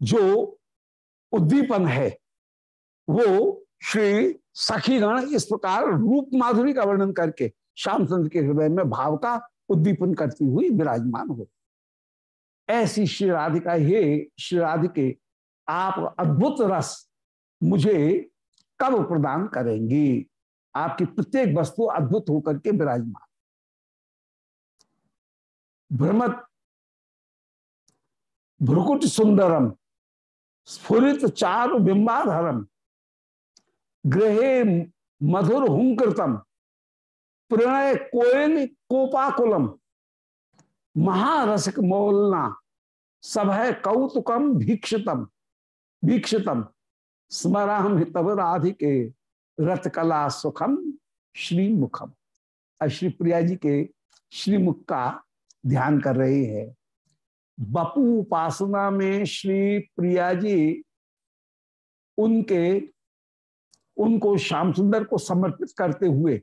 Speaker 1: जो उद्दीपन है, वो श्री सखीगण इस प्रकार रूप माधुरी का वर्णन करके श्याम सुंदर के हृदय में भाव का उद्दीपन करती हुई विराजमान हो। ऐसी श्री राधिका, हे श्री राधिके, आप अद्भुत रस मुझे कब प्रदान करेंगी? आपकी प्रत्येक वस्तु अद्भुत होकर के विराजमान। भ्रमत भ्रुकुट सुंदरम, स्फुरित चारु बिंबाधरम ग्रहे मधुर हुंकृतम, प्रणय कोयल कोपाकुलम महारसिक मोलना, सब है कौतुकम भीक्षितम भीक्षितम, स्मराम तब राधिके, रथकला सुखम श्री मुखम श्री प्रिया जी के श्रीमुख का ध्यान कर रहे हैं। बपू उपासना में श्री प्रिया जी उनके, उनको श्याम सुंदर को समर्पित करते हुए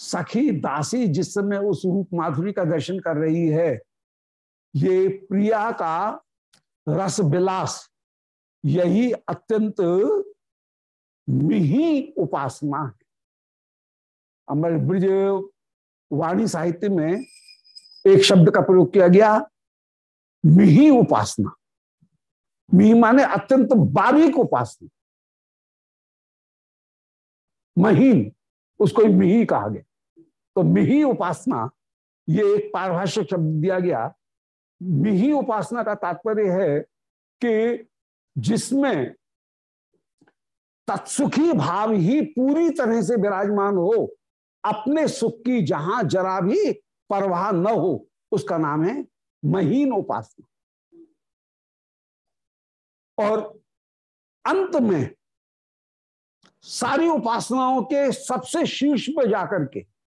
Speaker 1: सखी दासी जिस समय उस रूप माधुरी का दर्शन कर रही है, ये प्रिया का रस विलास यही अत्यंत मिही उपासना है। अमर ब्रज वाणी साहित्य में एक शब्द का प्रयोग किया गया, मिही उपासना। मिही माने अत्यंत बारीक उपासना। महीन, उसको मिही कहा गया। तो मिही उपासना, ये एक पारिभाषिक शब्द दिया गया। मिही उपासना का तात्पर्य है कि जिसमें तत्सुखी भाव ही पूरी तरह से विराजमान हो, अपने सुख की जहाँ जरा भी परवाह न हो, उसका नाम है महीन उपासना। और अंत में सारी उपासनाओं के सबसे शीर्ष पर जाकर के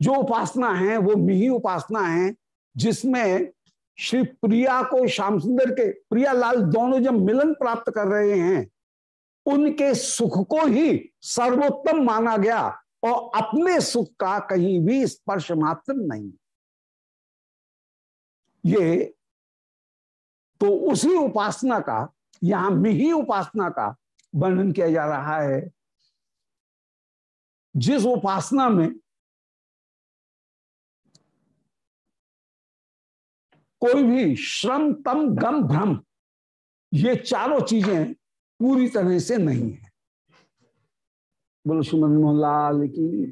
Speaker 1: जो उपासना है, वो मिही उपासना है, जिसमें श्री प्रिया को श्याम सुंदर के, प्रिया लाल दोनों जब मिलन प्राप्त कर रहे हैं, उनके सुख को ही सर्वोत्तम माना गया और अपने सुख का कहीं भी स्पर्श मात्र नहीं। ये तो उसी उपासना का, यहाँ मिही उपासना का वर्णन किया जा रहा है, जिस उपासना में कोई भी श्रम, तम, गम, भ्रम, ये चारों चीज़ें पूरी तरह से नहीं है। बोलो सुमन मोहनलाल की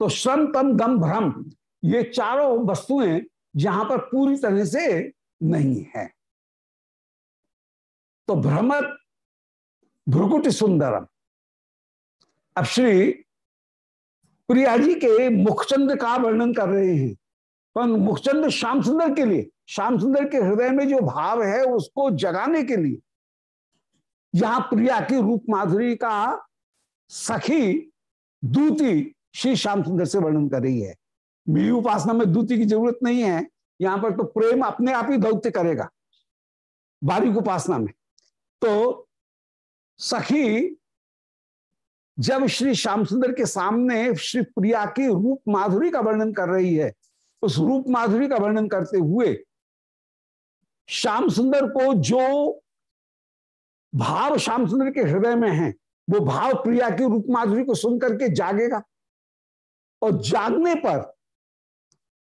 Speaker 1: तो श्रम, तम, गम, भ्रम, ये चारों वस्तुएँ जहाँ पर पूरी तरह से नहीं है। तो भ्रमत भ्रुकुट सुंदरम। अब श्री प्रिया जी के मुखचंद का वर्णन कर रहे हैं। पर मुखचंद्र श्याम सुंदर के लिए, श्याम सुंदर के हृदय में जो भाव है उसको जगाने के लिए, यहाँ प्रिया की रूप माधुरी का सखी दूती श्री श्याम सुंदर से वर्णन कर रही है। मेरी उपासना में दूती की ज़रूरत नहीं है, यहाँ पर तो प्रेम अपने आप ही दौत्य करेगा, बारीक उपासना में। तो सखी जब श्री श्याम सुंदर के सामने श्री प्रिया की रूप माधुरी का वर्णन कर रही है उस रूप माधुरी का वर्णन करते हुए श्याम सुंदर को जो भाव श्याम सुंदर के हृदय में है, वो भाव प्रिया की रूप माधुरी को सुन करके जागेगा। और जागने पर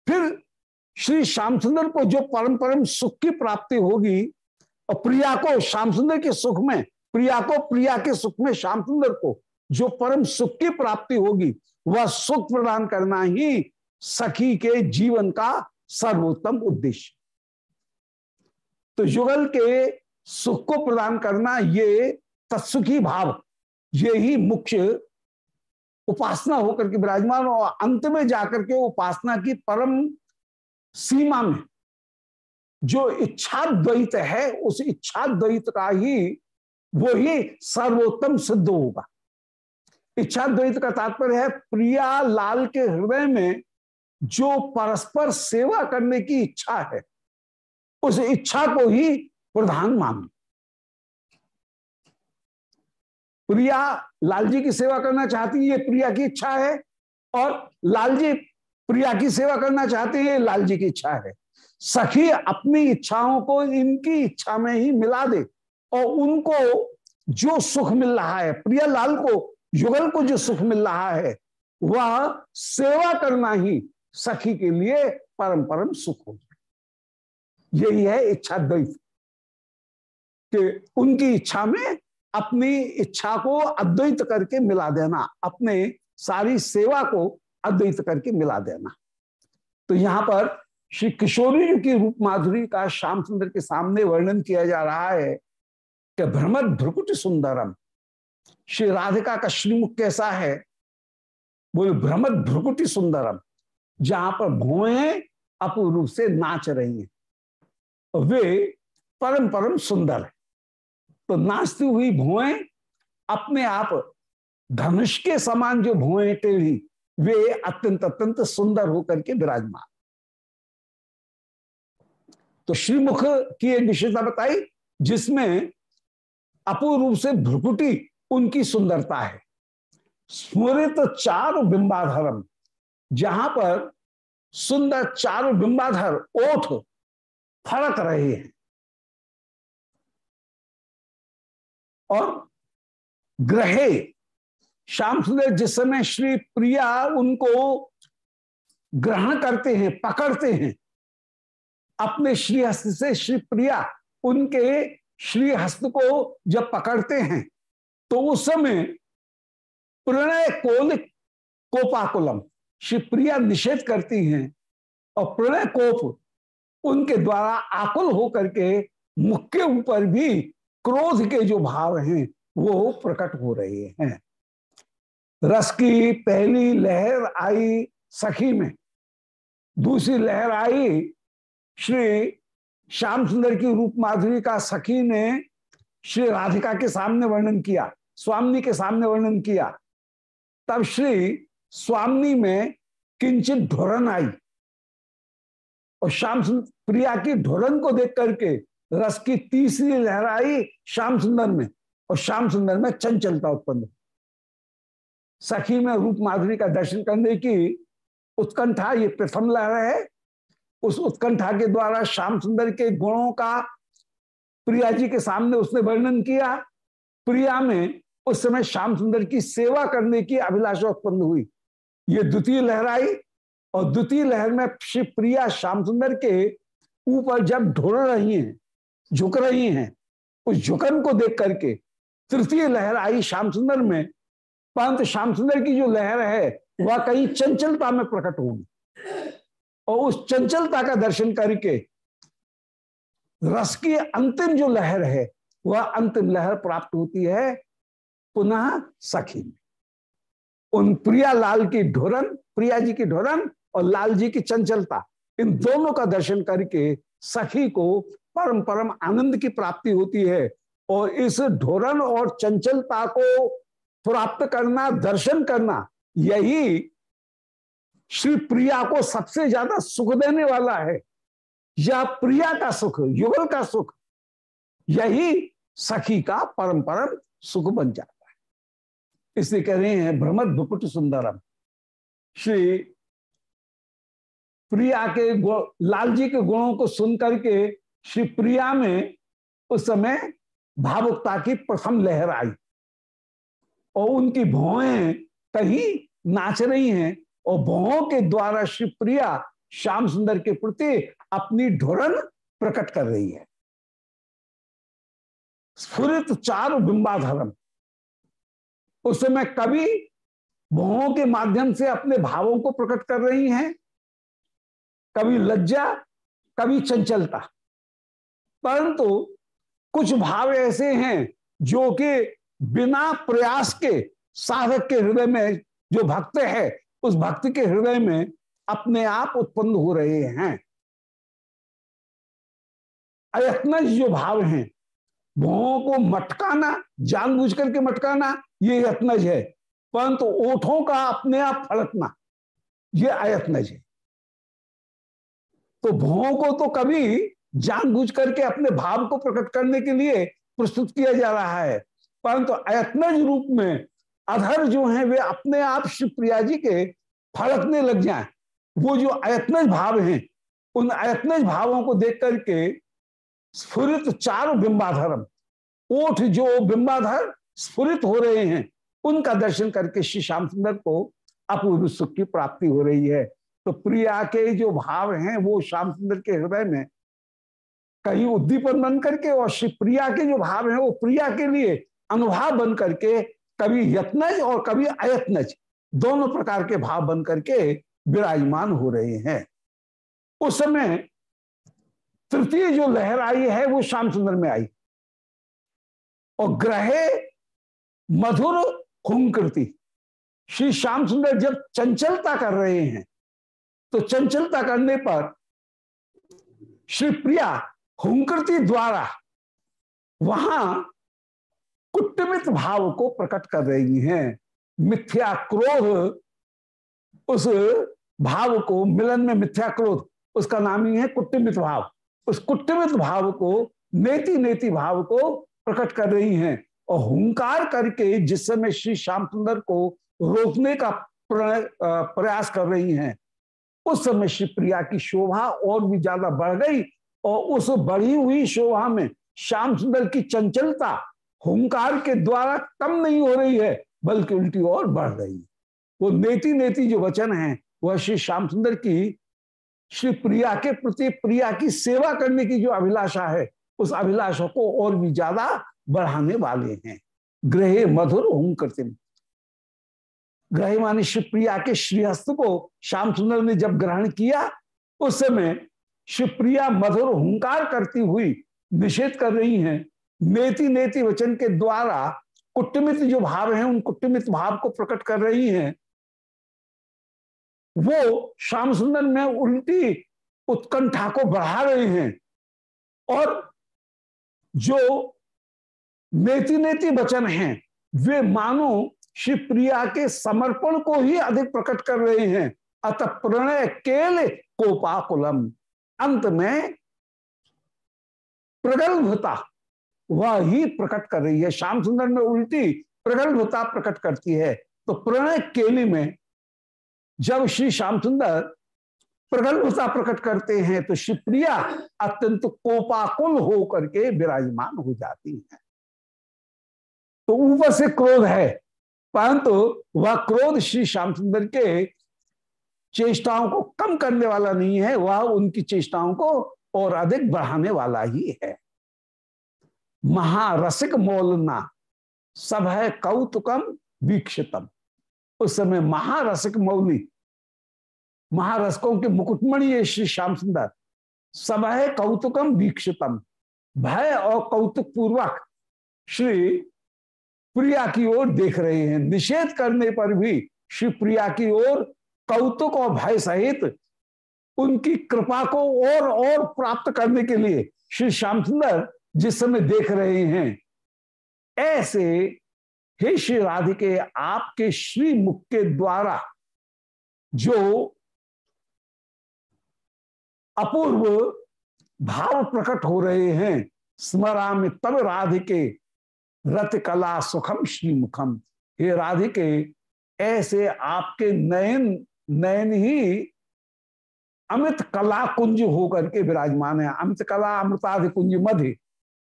Speaker 1: फिर श्री श्याम सुंदर को जो परम परम सुख की प्राप्ति होगी, और प्रिया को, श्याम सुंदर के सुख में, प्रिया को, प्रिया के सुख में श्याम सुंदर को जो परम सुख की प्राप्ति होगी, वह सुख प्रदान करना ही सखी के जीवन का सर्वोत्तम उद्देश्य। तो युगल के सुख को प्रदान करना ये तत्सुखी भाव, ये ही मुख्य उपासना होकर के विराजमान और अंत में जाकर के उपासना की परम सीमा में जो इच्छा द्वैत है, उस इच्छा द्वैत का ही, वो ही सर्वोत्तम सिद्ध होगा। इच्छा द्वैत का तात्पर्य है, प्रिया लाल के हृदय में जो परस्पर सेवा करने की इच्छा है, उस इच्छा को ही प्रधान मान प्रिया लालजी की सेवा करना चाहती है, ये प्रिया की इच्छा है, और लालजी प्रिया की सेवा करना चाहते हैं लालजी की इच्छा है। सखी अपनी इच्छाओं को इनकी इच्छा में ही मिला दे, और उनको जो सुख मिल रहा है, प्रिया लाल को, युगल को जो सुख मिल रहा है, वह सेवा करना ही सखी के लिए परम परम सुख हो यही है इच्छा द्वैत। कि उनकी इच्छा में अपनी इच्छा को अद्वैत करके मिला देना, अपने सारी सेवा को अद्वैत करके मिला देना। तो यहाँ पर श्री किशोरी जी की रूप माधुरी का श्याम सुंदर के सामने वर्णन किया जा रहा है कि भ्रमद भ्रुकुट सुंदरम। श्री राधिका का श्रीमुख कैसा है? बोले, भ्रमद भ्रुकुटी सुंदरम। जहाँ पर भुए अपूर्ण रूप से नाच रही हैं। वे परम परम सुंदर है। तो नाचती हुई भुए अपने आप धनुष के समान जो भुए टेढ़ी वे अत्यंत अत्यंत सुंदर होकर के विराजमान। तो श्रीमुख की एक विशेषता बताई, जिसमें अपूर्व रूप से भ्रुकुटी उनकी सुंदरता है। स्मृत चार बिंबाधरम जहाँ पर सुंदर चार बिंबाधर ओठ फड़क रहे हैं। और ग्रहे, श्याम सुंदर जिस समय श्री प्रिया उनको ग्रहण करते हैं, पकड़ते हैं, अपने श्री हस्त से श्री प्रिया उनके श्री हस्त को जब पकड़ते हैं तो उस समय प्रणय कोल कोपाकुलम श्री प्रिया निषेध करती हैं और प्रणय कोप उनके द्वारा आकुल होकर के मुख के ऊपर भी क्रोध के जो भाव हैं, वो प्रकट हो रहे हैं। रस की पहली लहर आई सखी में। दूसरी लहर आई श्री श्याम सुंदर की रूप माधुरी का सखी ने श्री राधिका के सामने वर्णन किया, स्वामी के सामने वर्णन किया। तब श्री स्वामी में किंचित ढोरन आई। और श्याम प्रिया की ढोरन को देख करके रस की तीसरी लहर आई श्याम सुंदर में। और श्याम सुंदर में चंचलता उत्पन्न सखी में रूप माधुरी का दर्शन करने की उत्कंठा ये प्रथम लहर है। उस उत्कंठा के द्वारा श्याम सुंदर के गुणों का प्रिया जी के सामने उसने वर्णन किया। प्रिया में उस समय श्याम सुंदर की सेवा करने की अभिलाषा उत्पन्न हुई। ये द्वितीय लहर आई और द्वितीय लहर में प्रिया श्याम सुंदर के ऊपर जब ढोल रही हैं, झुक रही हैं, उस झुकन को देख करके तृतीय लहर आई श्याम सुंदर में। परंतु श्याम सुंदर की जो लहर है, वह कहीं चंचलता में प्रकट होगी और उस चंचलता का दर्शन करके रस की अंतिम जो लहर है, वह अंतिम लहर प्राप्त होती है पुनः सखी में। उन प्रिया लाल की ढोरन, प्रिया जी की ढोरन और लाल जी की चंचलता। इन दोनों का दर्शन करके सखी को परम परम आनंद की प्राप्ति होती है और इस ढोरन और चंचलता को प्राप्त करना, दर्शन करना, यही श्री प्रिया को सबसे ज़्यादा सुख देने वाला है। या प्रिया का सुख, युगल का सुख, यही सखी का परम परम सुख बन है। इसलिए कह रहे हैं भ्रमद भुकुट सुंदरम। श्री प्रिया के लाल जी के गुणों को सुन करके श्री प्रिया में उस समय भावुकता की प्रथम लहर आई। और उनकी भौएँ कहीं नाच रही हैं, और भौं के द्वारा श्री प्रिया श्याम सुंदर के प्रति अपनी ढोरन प्रकट कर रही है। स्फुरित चार बिंबाधरम। उस समय कभी भवों के माध्यम से अपने भावों को प्रकट कर रही हैं। कभी लज्जा कभी चंचलता। परंतु कुछ भाव ऐसे हैं जो कि बिना प्रयास के साधक के हृदय में जो भक्त है, उस भक्त के हृदय में अपने आप उत्पन्न हो रहे हैं। अयत्नज जो भाव हैं भुवों को मटकाना जानबूझ करके मटकाना ये यत्नज है। परंतु ओठों का अपने आप फड़कना, ये अयत्नज है। तो भुवों को तो कभी जानबूझ करके अपने भाव को प्रकट करने के लिए प्रस्तुत किया जा रहा है। परंतु अयत्नज रूप में अधर जो है, वे अपने आप श्री प्रिया जी के फड़कने लग जाए। वो जो अयत्नज भाव हैं, उन अयत्नज भावों को देख करके स्फुरित चार बिंबाधरम, ओठ जो बिंबाधर स्फुरित हो रहे हैं। उनका दर्शन करके श्री श्याम सुंदर को अपूर्व सुख की प्राप्ति हो रही है। तो प्रिया के जो भाव हैं, वो श्याम सुंदर के हृदय में कहीं उद्दीपन बन करके और श्री प्रिया के जो भाव हैं, वो प्रिया के लिए अनुभाव बन करके कभी यत्नज और कभी अयत्नज दोनों प्रकार के भाव बन करके विराजमान हो रहे हैं। उस समय तृतीय जो लहर आई है, वो श्याम सुंदर में आई। और ग्रहे मधुर हुंकृति श्री श्याम सुंदर जब चंचलता कर रहे हैं तो चंचलता करने पर श्री प्रिया हुंकृति द्वारा वहाँ कुटमित भाव को प्रकट कर रही हैं। मिथ्या क्रोध उस भाव को, मिलन में मिथ्या क्रोध उसका नाम ही है कुटमित भाव। उस कुटमित भाव को नेति नेति भाव को प्रकट कर रही हैं। और हुंकार करके जिस समय श्री श्याम सुंदर को रोकने का प्रयास कर रही हैं, उस समय श्री प्रिया की शोभा और भी ज़्यादा बढ़ गई और उस बढ़ी हुई शोभा में श्याम सुंदर की चंचलता हुंकार के द्वारा कम नहीं हो रही है, बल्कि उल्टी और बढ़ रही वो नेति नेति जो वचन है, वह श्री श्याम सुंदर की, श्री प्रिया के प्रति प्रिया की सेवा करने की जो अभिलाषा है, उस अभिलाषा को और भी ज़्यादा बढ़ाने वाले हैं। ग्रह मधुर हूँ करते ग्रह माने शिवप्रिया के श्रीहस्त को श्याम सुंदर ने जब ग्रहण किया, उस समय शिवप्रिया मधुर हुंकार करती हुई निषेध कर रही हैं। नेति नेति वचन के द्वारा कुटमित जो भाव हैं, उन कुटमित भाव को प्रकट कर रही हैं। वो श्याम सुंदर में उल्टी उत्कंठा को बढ़ा रहे हैं। और जो नेति नेति वचन हैं। वे मानो श्री प्रिया के समर्पण को ही अधिक प्रकट कर रहे हैं। अत प्रणय केल कोपाकुलम। अंत में प्रगल्भता, वह ही प्रकट कर रही है। श्याम सुंदर में उल्टी प्रगल्भता प्रकट करती है। तो प्रणय केली में जब श्री श्याम सुंदर प्रगल्भता प्रकट करते हैं तो शिवप्रिया अत्यंत कोपाकुल होकर के विराजमान हो जाती है। तो ऊपर से क्रोध है। परंतु वह क्रोध श्री श्याम सुंदर के चेष्टाओं को कम करने वाला नहीं है, वह उनकी चेष्टाओं को और अधिक बढ़ाने वाला ही है। महारसिक मोलना सब है कौतुकम वीक्षितम। उस समय महारसिक मौली महारसकों के मुकुटमणि है श्री श्याम सुंदर सब है कौतुकम वीक्षितम। भय और कौतुक पूर्वक श्री प्रिया की ओर देख रहे हैं। निषेध करने पर भी श्री प्रिया की ओर कौतुक और भय सहित उनकी कृपा को और और प्राप्त करने के लिए श्री श्याम सुंदर जिस समय देख रहे हैं, ऐसे हे श्री राधिके, आपके श्री मुख के द्वारा जो अपूर्व भाव प्रकट हो रहे हैं स्मरा में तब राधिके रत कला सुखम श्री मुखम हे राधिके, ऐसे आपके नयन नयन ही अमित कला कुंज होकर के विराजमान है। अमित कला अमृताधि कुंज मध्य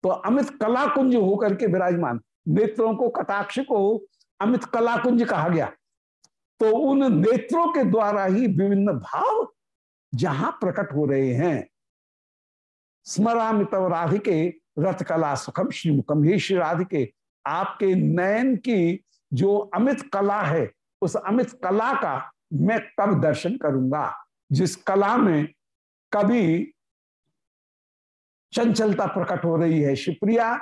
Speaker 1: तो अमित कला कुंज होकर के विराजमान। नेत्रों को कटाक्ष को अमित कला कुंज कहा गया। तो उन नेत्रों के द्वारा ही विभिन्न भाव जहाँ प्रकट हो रहे हैं। स्मरामित राधिके रथ कला सुखम श्रीमुखम। हे श्री राधिके आपके नयन की जो अमित कला है, उस अमित कला का मैं कब दर्शन करूँगा, जिस कला में कभी चंचलता प्रकट हो रही है। शिवप्रिया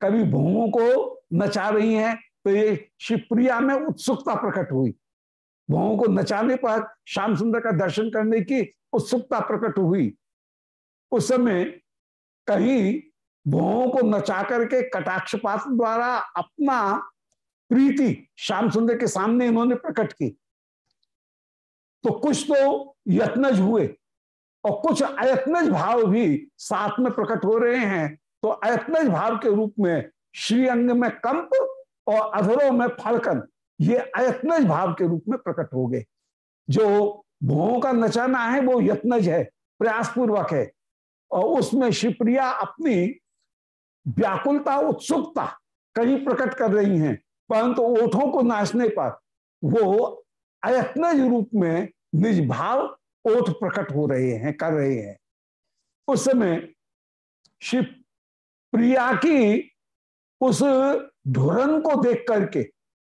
Speaker 1: कभी भूमों को नचा रही हैं तो ये शिवप्रिया में उत्सुकता प्रकट हुई। भूमों को नचाने पर श्याम सुंदर का दर्शन करने की उत्सुकता प्रकट हुई। उस समय कहीं भुवों को नचा करके कटाक्षपात द्वारा अपना प्रीति श्याम सुंदर के सामने इन्होंने प्रकट की। तो कुछ तो यत्नज हुए और कुछ अयत्नज भाव भी साथ में प्रकट हो रहे हैं। तो अयत्नज भाव के रूप में श्रीअंग में कंप और अधरों में फलकन, ये अयत्नज भाव के रूप में प्रकट हो गए। जो भुवों का नचाना है वो यत्नज है प्रयास पूर्वक है। और उसमें शिवप्रिया अपनी व्याकुलता, उत्सुकता कहीं प्रकट कर रही हैं, परंतु ओठों को नाचने पर वो अयत्नज रूप में निज भाव ओठ प्रकट हो रहे हैं, कर रहे हैं। उस समय शिव प्रिया की उस ढुरन को देख करके,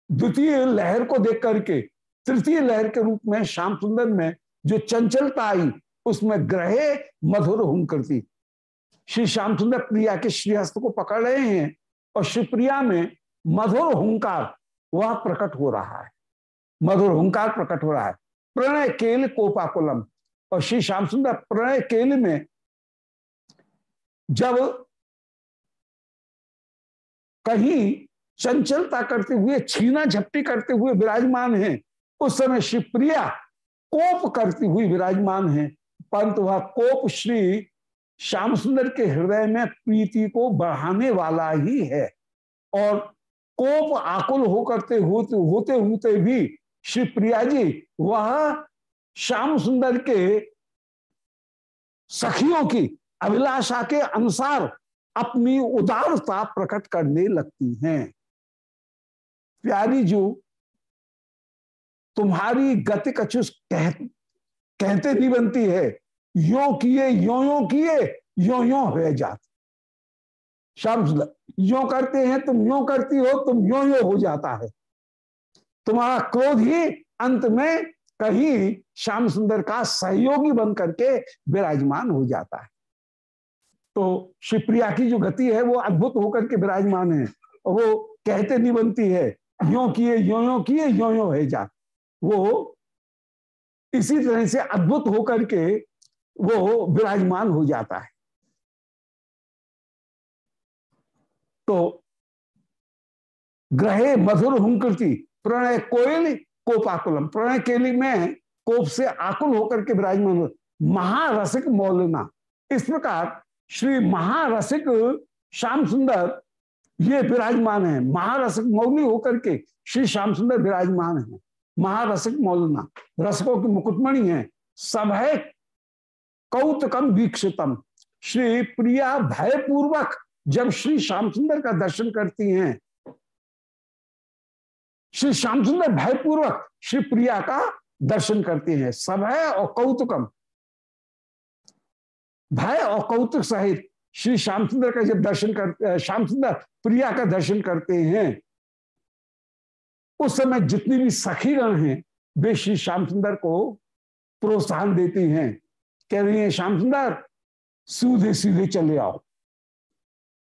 Speaker 1: द्वितीय लहर को देख करके, तृतीय लहर के रूप में श्याम सुंदर में जो चंचलता आई, उसमें ग्रहे मधुर हुम करती श्री श्याम सुंदर प्रिया के श्रीहस्त को पकड़ रहे हैं और शिवप्रिया में मधुर हुंकार, वह प्रकट हो रहा है। मधुर हुंकार प्रकट हो रहा है। प्रणय केल कोपाकुलम। और श्री श्याम सुंदर प्रणय केल में जब कहीं चंचलता करते हुए, छीना झपटी करते हुए विराजमान हैं, उस समय शिवप्रिया कोप करती हुई विराजमान है। परंतु वह कोप श्री श्याम सुंदर के हृदय में प्रीति को बढ़ाने वाला ही है। और कोप आकुल होकरते होते होते होते भी श्री प्रिया जी वह श्याम सुंदर के सखियों की अभिलाषा के अनुसार अपनी उदारता प्रकट करने लगती हैं। प्यारी जो तुम्हारी गति कचुस कह, कहते नहीं बनती है। यो किए, यो यो किए, यो यो हो जाते। सुंदर यो करते हैं, तुम यो करती हो, तुम यो यो हो जाता है। तुम्हारा क्रोध ही अंत में कहीं श्याम सुंदर का सहयोगी बन करके विराजमान हो जाता है। तो शिवप्रिया की जो गति है, वो अद्भुत होकर के विराजमान है। और वो कहते नहीं बनती है, यो किए, यो यो किए, यो यो है जा वो इसी तरह से अद्भुत होकर के वो विराजमान हो जाता है। तो ग्रहे मधुर हुंकृति, प्रणय कोयल, कोपाकुलम। प्रणय केली में कोप से आकुल होकर के विराजमान महारसिक मौलना। इस प्रकार श्री महारसिक श्याम सुंदर ये विराजमान है। महारसिक मौली होकर के श्री श्याम सुंदर विराजमान है। महारसिक मौलना। रसकों की मुकुटमणि है। सब है कौतकम वीक्षितम। श्री प्रिया भयपूर्वक जब श्री श्याम सुंदर का दर्शन करती हैं, श्री श्याम सुंदर भयपूर्वक श्री प्रिया का दर्शन करते हैं। सभय और कौतुकम, भय और कौतुक सहित श्री श्याम सुंदर का जब दर्शन कर श्याम सुंदर प्रिया का दर्शन करते हैं, उस समय जितनी भी सखीगण हैं, वे श्री श्याम सुंदर को प्रोत्साहन देती हैं। कह रही है, श्याम सुंदर, सीधे सीधे चले आओ।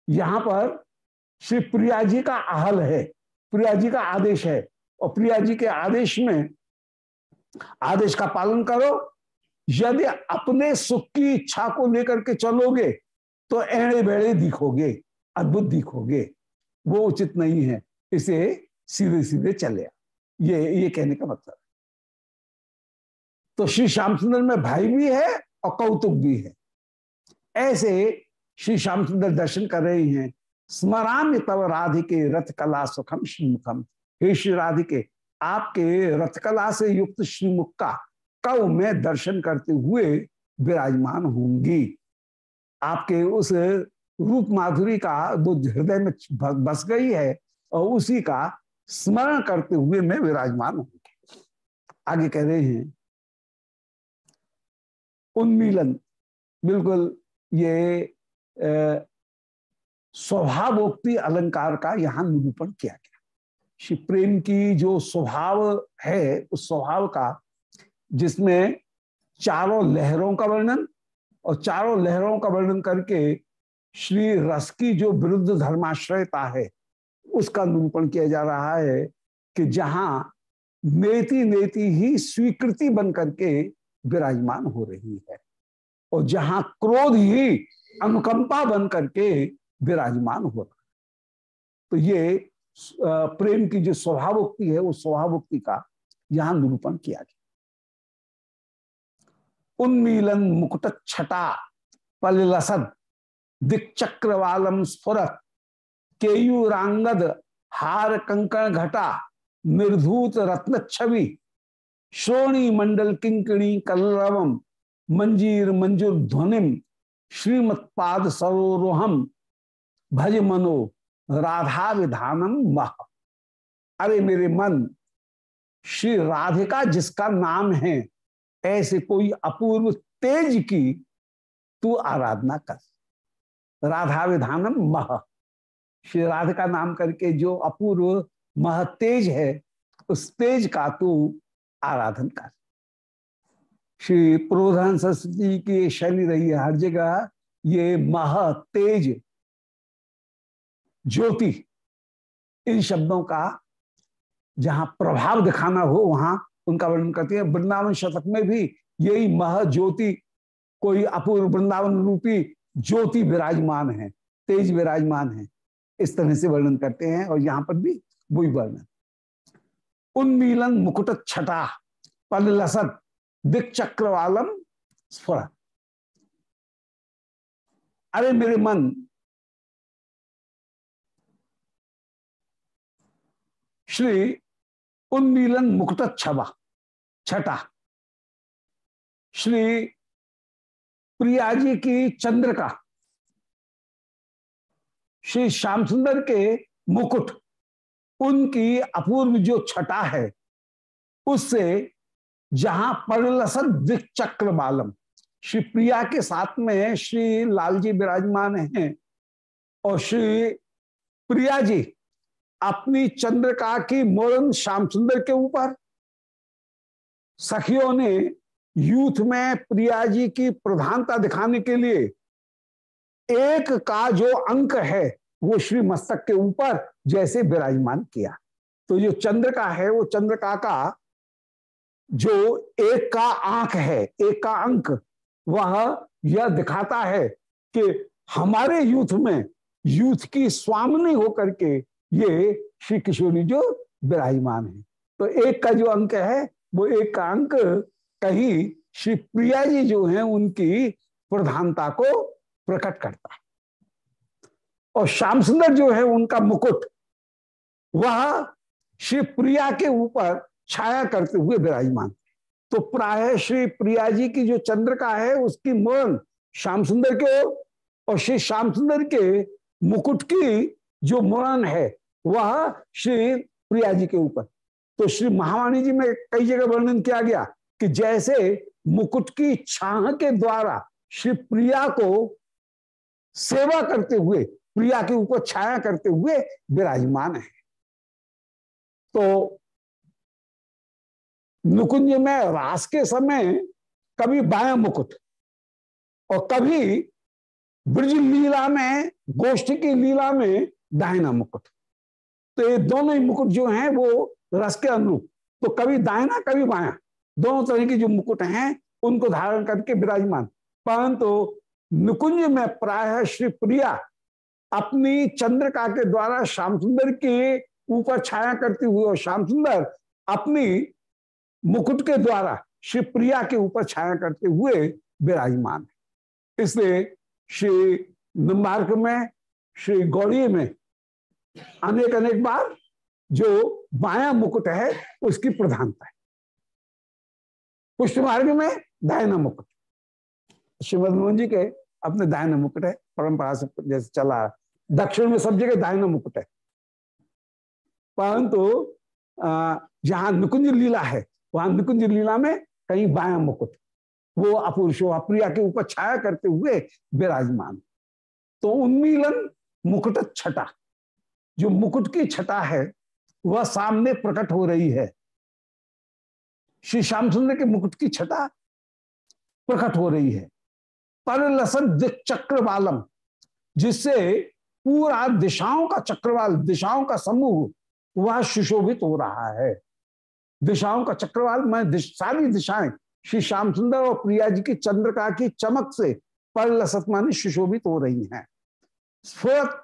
Speaker 1: यहाँ पर श्री प्रिया जी का आहल है, प्रिया जी का आदेश है। और प्रिया जी के आदेश में आदेश का पालन करो। यदि अपने सुख की इच्छा को लेकर के चलोगे तो एड़े बेड़े दिखोगे, अद्भुत दिखोगे। वो उचित नहीं है, इसे सीधे सीधे चले ये ये कहने का मतलब तो श्री श्याम सुंदर में भाई भी है और कौतुक भी है। ऐसे श्री श्याम सुंदर दर्शन कर रहे हैं स्मराम तब राधिके रथ कला सुखम श्रीमुखम। हे श्री राधिके, आपके रथ कला से युक्त श्रीमुख का कव में दर्शन करते हुए विराजमान होंगी आपके उस रूप माधुरी का वो हृदय में बस गई है और उसी का स्मरण करते हुए मैं विराजमान होंगी आगे कह रहे हैं उन्मीलन। बिल्कुल, ये स्वभावोक्ति अलंकार का यहाँ निरूपण किया गया। श्री प्रेम की जो स्वभाव है, उस स्वभाव का, जिसमें चारों लहरों का वर्णन और चारों लहरों का वर्णन करके श्री रस की जो विरुद्ध धर्माश्रयता है, उसका निरूपण किया जा रहा है कि जहाँ नेति नेति ही स्वीकृति बन करके विराजमान हो रही है। और जहाँ क्रोध ही अनुकंपा बन करके विराजमान हो रहा तो ये प्रेम की जो स्वभावोक्ति है, उस स्वभावोक्ति का यहाँ निरूपण किया गया। उन्मीलन मुकुट छटा पलसद दिक्चक्रवालम स्फुरत केयुरांगद हार कंकण घटा, निर्धूत रत्न छवि श्रोणी मंडल किंकणी कलरवम मंजीर मंजुर ध्वनिम श्रीमत्पाद सरोरोहम, भज मनो राधा विधानम मह अरे मेरे मन, श्री राधिका जिसका नाम है, ऐसे कोई अपूर्व तेज की तू आराधना कर। राधा विधानम मह श्री राधिका नाम करके जो अपूर्व मह तेज है, उस तेज का तू आराधन कर श्री प्रोधान सरस्वती की शैली रही है हर जगह ये मह तेज ज्योति। इन शब्दों का जहाँ प्रभाव दिखाना हो, वहाँ उनका वर्णन करती है। वृंदावन शतक में भी यही मह ज्योति कोई अपूर्व वृंदावन रूपी ज्योति विराजमान है, तेज विराजमान है। इस तरह से वर्णन करते हैं और यहाँ पर भी वही वर्णन। उन्मीलन मुकुट छटा पल लसत दिक चक्रवालम स्फुर। अरे मेरे मन, श्री उन्मीलन मुकुट छवा, छटा। श्री प्रिया जी की चंद्र का श्री श्याम सुंदर के मुकुट। उनकी अपूर्व जो छटा है, उससे जहाँ परलसद दिक्चक्र बालम। श्री प्रिया के साथ में श्री लाल जी विराजमान हैं और श्री प्रिया जी अपनी चंद्रका की मोरन श्याम सुंदर के ऊपर। सखियों ने यूथ में प्रिया जी की प्रधानता दिखाने के लिए एक का जो अंक है वो श्री मस्तक के ऊपर जैसे विराजमान किया। तो जो चंद्र का है, वो चंद्रका का जो एक का आँख है, एक का अंक, वह यह दिखाता है कि हमारे यूथ में, यूथ की स्वामिनी होकर के ये श्री किशोरी जो विराजमान है। तो एक का जो अंक है, वो एक का अंक कहीं श्री प्रिया जी जो है, उनकी प्रधानता को प्रकट करता है। और श्याम सुंदर जो है उनका मुकुट, वह श्री प्रिया के ऊपर छाया करते हुए विराजमान। तो प्राय श्री प्रिया जी की जो चंद्र का है, उसकी मोहन श्याम सुंदर के ओर और श्री श्याम सुंदर के मुकुट की जो मोहन है, वह श्री प्रिया जी के ऊपर। तो श्री महावाणी जी में कई जगह वर्णन किया गया कि जैसे मुकुट की छाह के द्वारा श्री प्रिया को सेवा करते हुए प्रिया के ऊपर छाया करते हुए विराजमान है। तो नुकुंज में रास के समय कभी बाया मुकुट और कभी ब्रज लीला में, गोष्ठ की लीला में दाहिना मुकुट। तो ये दोनों ही मुकुट जो हैं, वो रस के अनुरूप। तो कभी दाहिना, कभी बाया। दोनों तरह के जो मुकुट हैं, उनको धारण करके विराजमान। परंतु तो नुकुंज में प्राय श्री प्रिया अपनी चंद्रका के द्वारा श्याम सुंदर के ऊपर छाया करती हुई और श्याम सुंदर अपनी मुकुट के द्वारा श्री प्रिया के ऊपर छाया करते हुए विराजमान है। इसलिए श्री निम्बार्क में, श्री गौरी में अनेक अनेक बार जो बाया मुकुट है, उसकी प्रधानता है। पुष्ट मार्ग में दायना मुकुट। श्रीमद जी के अपने दायना मुकुट है। परंपरा से जैसे चला दक्षिण में सब जगह दायना मुकुट है परंतु जहाँ निकुंज लीला है, वहाँ निकुंज लीला में कहीं बाया मुकुट। वो अपूर्व प्रिया के ऊपर छाया करते हुए विराजमान। तो उन्मीलन मुकुट छटा। जो मुकुट की छटा है, वह सामने प्रकट हो रही है। श्री श्याम सुंदर के मुकुट की छटा प्रकट हो रही है। पर लसद चक्रवालम जिससे पूरा दिशाओं का चक्रवाल दिशाओं का समूह वह सुशोभित हो रहा है। दिशाओं का चक्रवाल मैं दिश, सारी दिशाएँ श्री श्याम सुंदर और प्रिया जी की चंद्रका की चमक से पर लसतमानी सुशोभित हो रही हैं। स्फुरत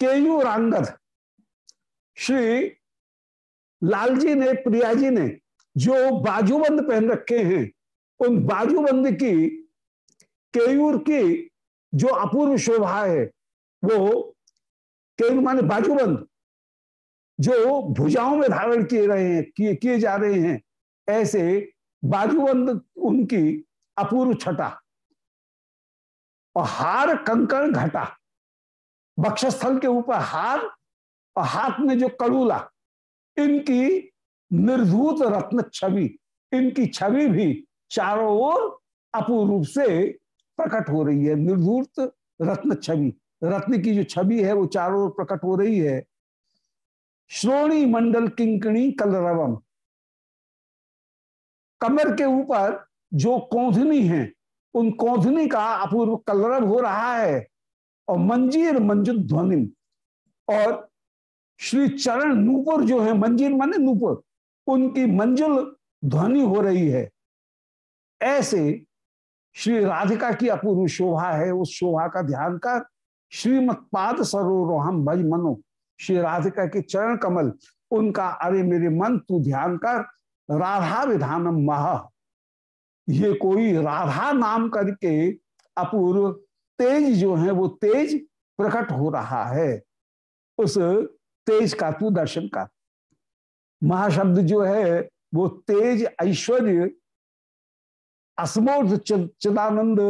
Speaker 1: केयूरांगद श्री लालजी ने प्रिया जी ने जो बाजूबंद पहन रखे हैं उन बाजूबंद की केयूर की जो अपूर्व शोभा है, वो केयूर माने बाजूबंद, जो भुजाओं में धारण किए रहे हैं, किए किए जा रहे हैं, ऐसे बाजूबंद उनकी अपूर्व छटा और हार कंकण घटा बक्षस्थल के ऊपर हार और हाथ में जो कड़ूला, इनकी निर्धूत रत्न छवि, इनकी छवि भी चारों ओर अपूर्व रूप से प्रकट हो रही है। निर्धूत रत्न छवि, रत्न की जो छवि है, वो चारों ओर प्रकट हो रही है। श्रोणी मंडल किंकणी कलरवम। कमर के ऊपर जो कौधनी है, उन कौधनी का अपूर्व कलरव हो रहा है और मंजीर मंजुल ध्वनि और श्री चरण नूपुर जो है, मंजीर माने नूपुर, उनकी मंजुल ध्वनि हो रही है। ऐसे श्री राधिका की अपूर्व शोभा है, उस शोभा का ध्यान कर श्रीमत पाद सरोहम भज मनो। श्री राधिका के चरण कमल, उनका अरे मेरे मन, तू ध्यान कर। राधा विधानम मह। ये कोई राधा नाम करके अपूर्व तेज जो है, वो तेज प्रकट हो रहा है। उस तेज का तू दर्शन कर। महाशब्द जो है, वो तेज ऐश्वर्य असमोर्ध चिदानंद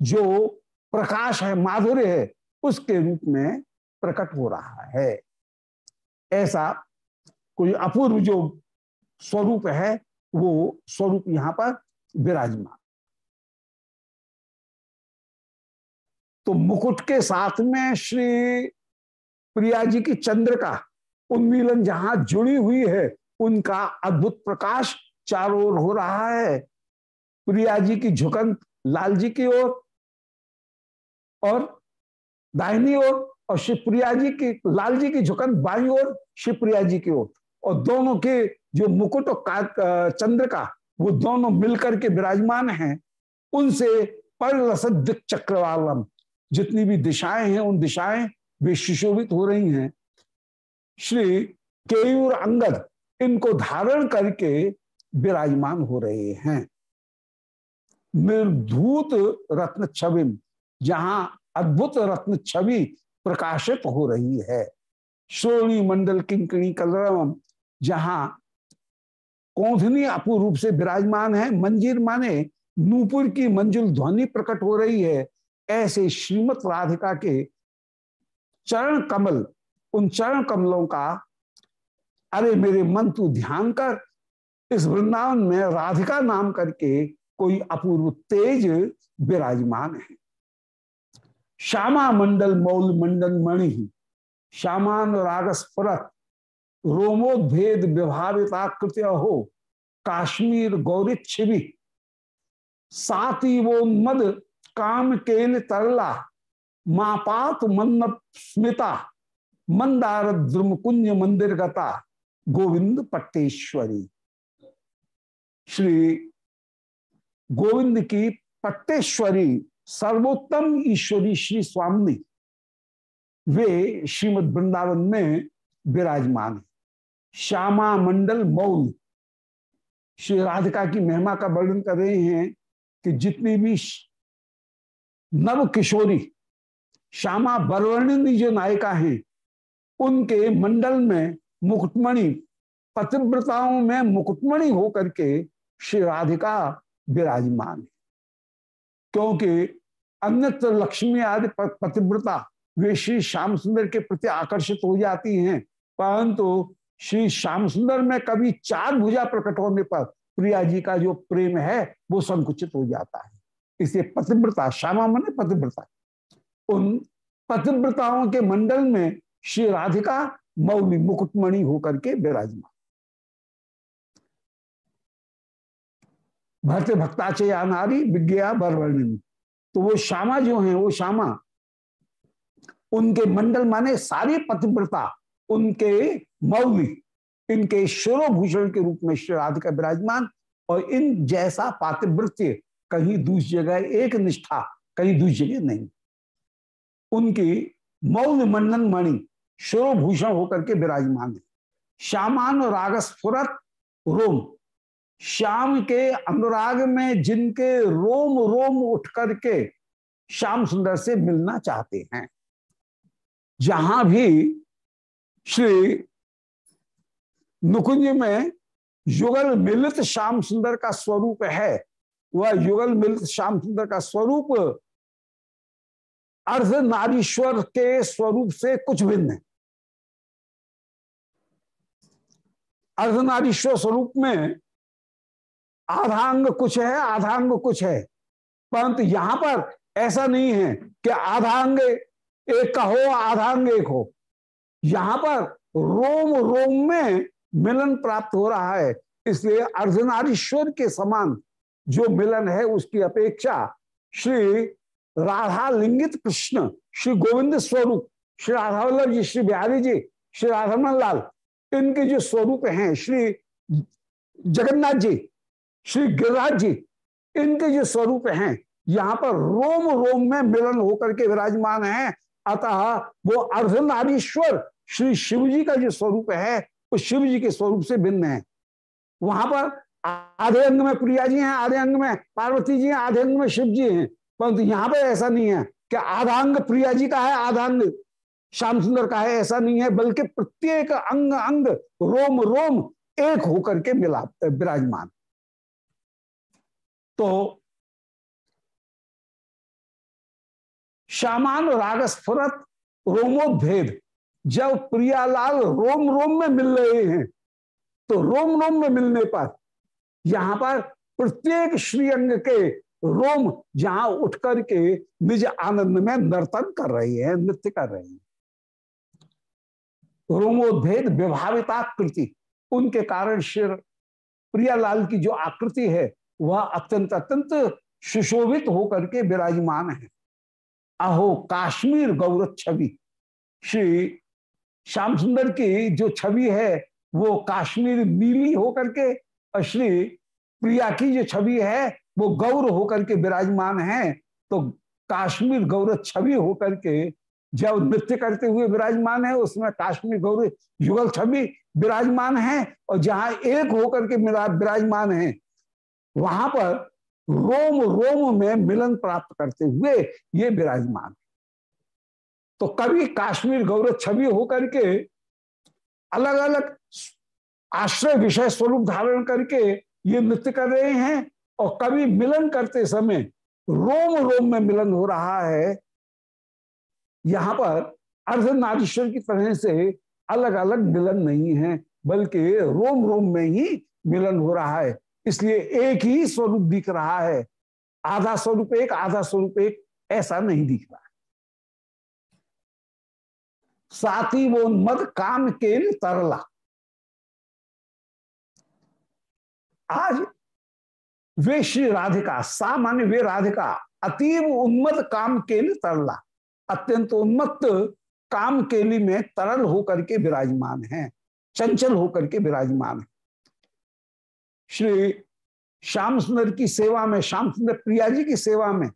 Speaker 1: जो प्रकाश है, माधुर्य है, उसके रूप में प्रकट हो रहा है। ऐसा कोई अपूर्व जो स्वरूप है, वो स्वरूप यहाँ पर विराजमान। तो मुकुट के साथ में श्री प्रिया जी की चंद्र का उन्मीलन जहाँ जुड़ी हुई है, उनका अद्भुत प्रकाश चारों ओर हो रहा है। प्रिया जी की झुकन लाल जी की ओर और, दाहिनी ओर और शिवप्रिया जी की लाल जी की झुकन बाई ओर शिवप्रिया जी की ओर। और दोनों के जो मुकुट और चंद्र का वो दोनों मिलकर के विराजमान हैं उनसे पर चक्रवालम। जितनी भी दिशाएँ हैं उन दिशाएँ वे सुशोभित हो रही हैं। श्री केयूर अंगद इनको धारण करके विराजमान हो रहे हैं। निर्धूत रत्न छवि जहाँ अद्भुत रत्न छवि प्रकाशित हो रही है। श्रोणी मंडल किंकणी कलरम जहाँ कौधनी अपूर्व रूप से विराजमान है, मंजीर माने नूपुर की मंजुल ध्वनि प्रकट हो रही है। ऐसे श्रीमत राधिका के चरण कमल, उन चरण कमलों का, अरे मेरे मन तू ध्यान कर, इस वृंदावन में राधिका नाम करके कोई अपूर्व तेज विराजमान है। श्यामा मंडल मौल मंडल मणि, श्यामान राग स्फुरत रोमोद्भेद विभाविताकृत्य हो, काश्मीर वो मद काम केल तरला, मापात मन स्मिता, मंदार द्रुम कुंज मंदिर गता, गोविंद पट्टेश्वरी। श्री गोविंद की पट्टेश्वरी, सर्वोत्तम ईश्वरी श्री स्वामी, वे श्रीमद वृंदावन में विराजमान श्यामा मंडल मौल श्री राधिका की महिमा का वर्णन कर रहे हैं कि जितनी भी नव किशोरी, श्यामा बरवर्णिनी जो नायिका हैं, उनके मंडल में मुकुटमणि, पतिव्रताओं में मुकुटमणि होकर के श्री राधिका विराजमान है। क्योंकि अन्यत्र लक्ष्मी आदि पतिव्रता वे श्री श्याम सुंदर के प्रति आकर्षित हो जाती हैं। परंतु श्री श्याम सुंदर में कभी चार भुजा प्रकट होने पर प्रिया जी का जो प्रेम है, वो संकुचित हो जाता है। इसे पतिव्रता श्यामा मन पतिव्रता उन पतिव्रताओं के मंडल में श्री राधिका मौली मुकुटमणि होकर के विराजमान। भरते भक्ताचे या नारी विज्ञा बरवर्णिनी तो वो श्यामा जो है, वो श्यामा, उनके मंडल माने सारी पतिव्रता, उनके मौली, इनके शिरोभूषण के रूप में श्री राधिका विराजमान, और इन जैसा पातिवृत्य कहीं दूसरी जगह एक निष्ठा, कहीं दूसरी जगह नहीं। उनकी मौल मंडन मणि शिरोभूषण होकर के विराजमान है। श्यामान रागस्फुरत रोम श्याम के अनुराग में जिनके रोम रोम उठ करके श्याम सुंदर से मिलना चाहते हैं। जहाँ भी श्री नुकुंज में युगल मिलित श्याम सुंदर का स्वरूप है, वह युगल मिलित श्याम सुंदर का स्वरूप अर्ध नारीश्वर के स्वरूप से कुछ भिन्न है। अर्धनारीश्वर स्वरूप में आधांग कुछ है, आधांग कुछ है। परंतु यहाँ पर ऐसा नहीं है कि आधांग एक का हो, आधांग एक हो। यहाँ पर रोम रोम में मिलन प्राप्त हो रहा है। इसलिए अर्धनारीश्वर के समान जो मिलन है, उसकी अपेक्षा श्री राधा लिंगित कृष्ण, श्री गोविंद स्वरूप, श्री राधा वल्लभ जी, श्री बिहारी जी, श्री राधामन लाल इनके जो स्वरूप हैं, श्री जगन्नाथ जी श्री गिरिराज जी, इनके जो स्वरूप हैं, यहाँ पर रोम रोम में मिलन होकर के विराजमान है। अतः वो अर्धनारीश्वर श्री शिव जी का जो स्वरूप है वो शिव जी के स्वरूप से भिन्न है। वहाँ पर आधे अंग में प्रिया जी हैं, आधे अंग में पार्वती जी हैं, आधे अंग में शिव जी हैं। परंतु यहाँ पर ऐसा नहीं है कि आधा अंग प्रिया जी का है, आधा अंग श्याम सुंदर का है, ऐसा नहीं है, बल्कि प्रत्येक अंग अंग रोम रोम एक होकर के मिला, विराजमान। तो श्यामान राग स्फुरत जब प्रियालाल रोम रोम में मिल रहे हैं तो रोम रोम में मिलने पर यहाँ पर प्रत्येक श्रीअंग के रोम जहाँ उठ करके निज आनंद में नर्तन कर रही है, नृत्य कर रही है। रोमोद्भेद, विभाविताकृति, उनके कारण श्री प्रियालाल की जो आकृति है वह अत्यंत अत्यंत सुशोभित होकर के विराजमान है। अहो, काश्मीर गौरव छवि। श्री श्याम सुंदर की जो छवि है, वो काश्मीर नीली होकर के और श्री प्रिया की जो छवि है, वो गौर होकर के विराजमान है। तो काश्मीर गौरव छवि होकर के जब नृत्य करते हुए विराजमान है, उसमें काश्मीर गौरव युगल छवि विराजमान है और जहाँ एक होकर के विराजमान है वहाँ पर रोम रोम में मिलन प्राप्त करते हुए ये विराजमान। तो कभी काश्मीर गौरव छवि होकर के अलग अलग आश्रय विषय स्वरूप धारण करके ये नृत्य कर रहे हैं और कभी मिलन करते समय रोम रोम में मिलन हो रहा है, यहाँ पर अर्धनारीश्वर की तरह से अलग अलग मिलन नहीं है, बल्कि रोम रोम में ही मिलन हो रहा है। इसलिए एक ही स्वरूप दिख रहा है। आधा स्वरूप एक, आधा स्वरूप एक, ऐसा नहीं दिख रहा। साथ ही वो मद काम के तरला। आज वे श्री राधिका, सामान्य वे राधिका अतीब उन्मत काम केली तरला। अत्यंत उन्मत्त काम केली में तरल होकर के विराजमान है, चंचल होकर के विराजमान है। श्री श्याम सुंदर की सेवा में, श्याम सुंदर प्रिया जी की सेवा में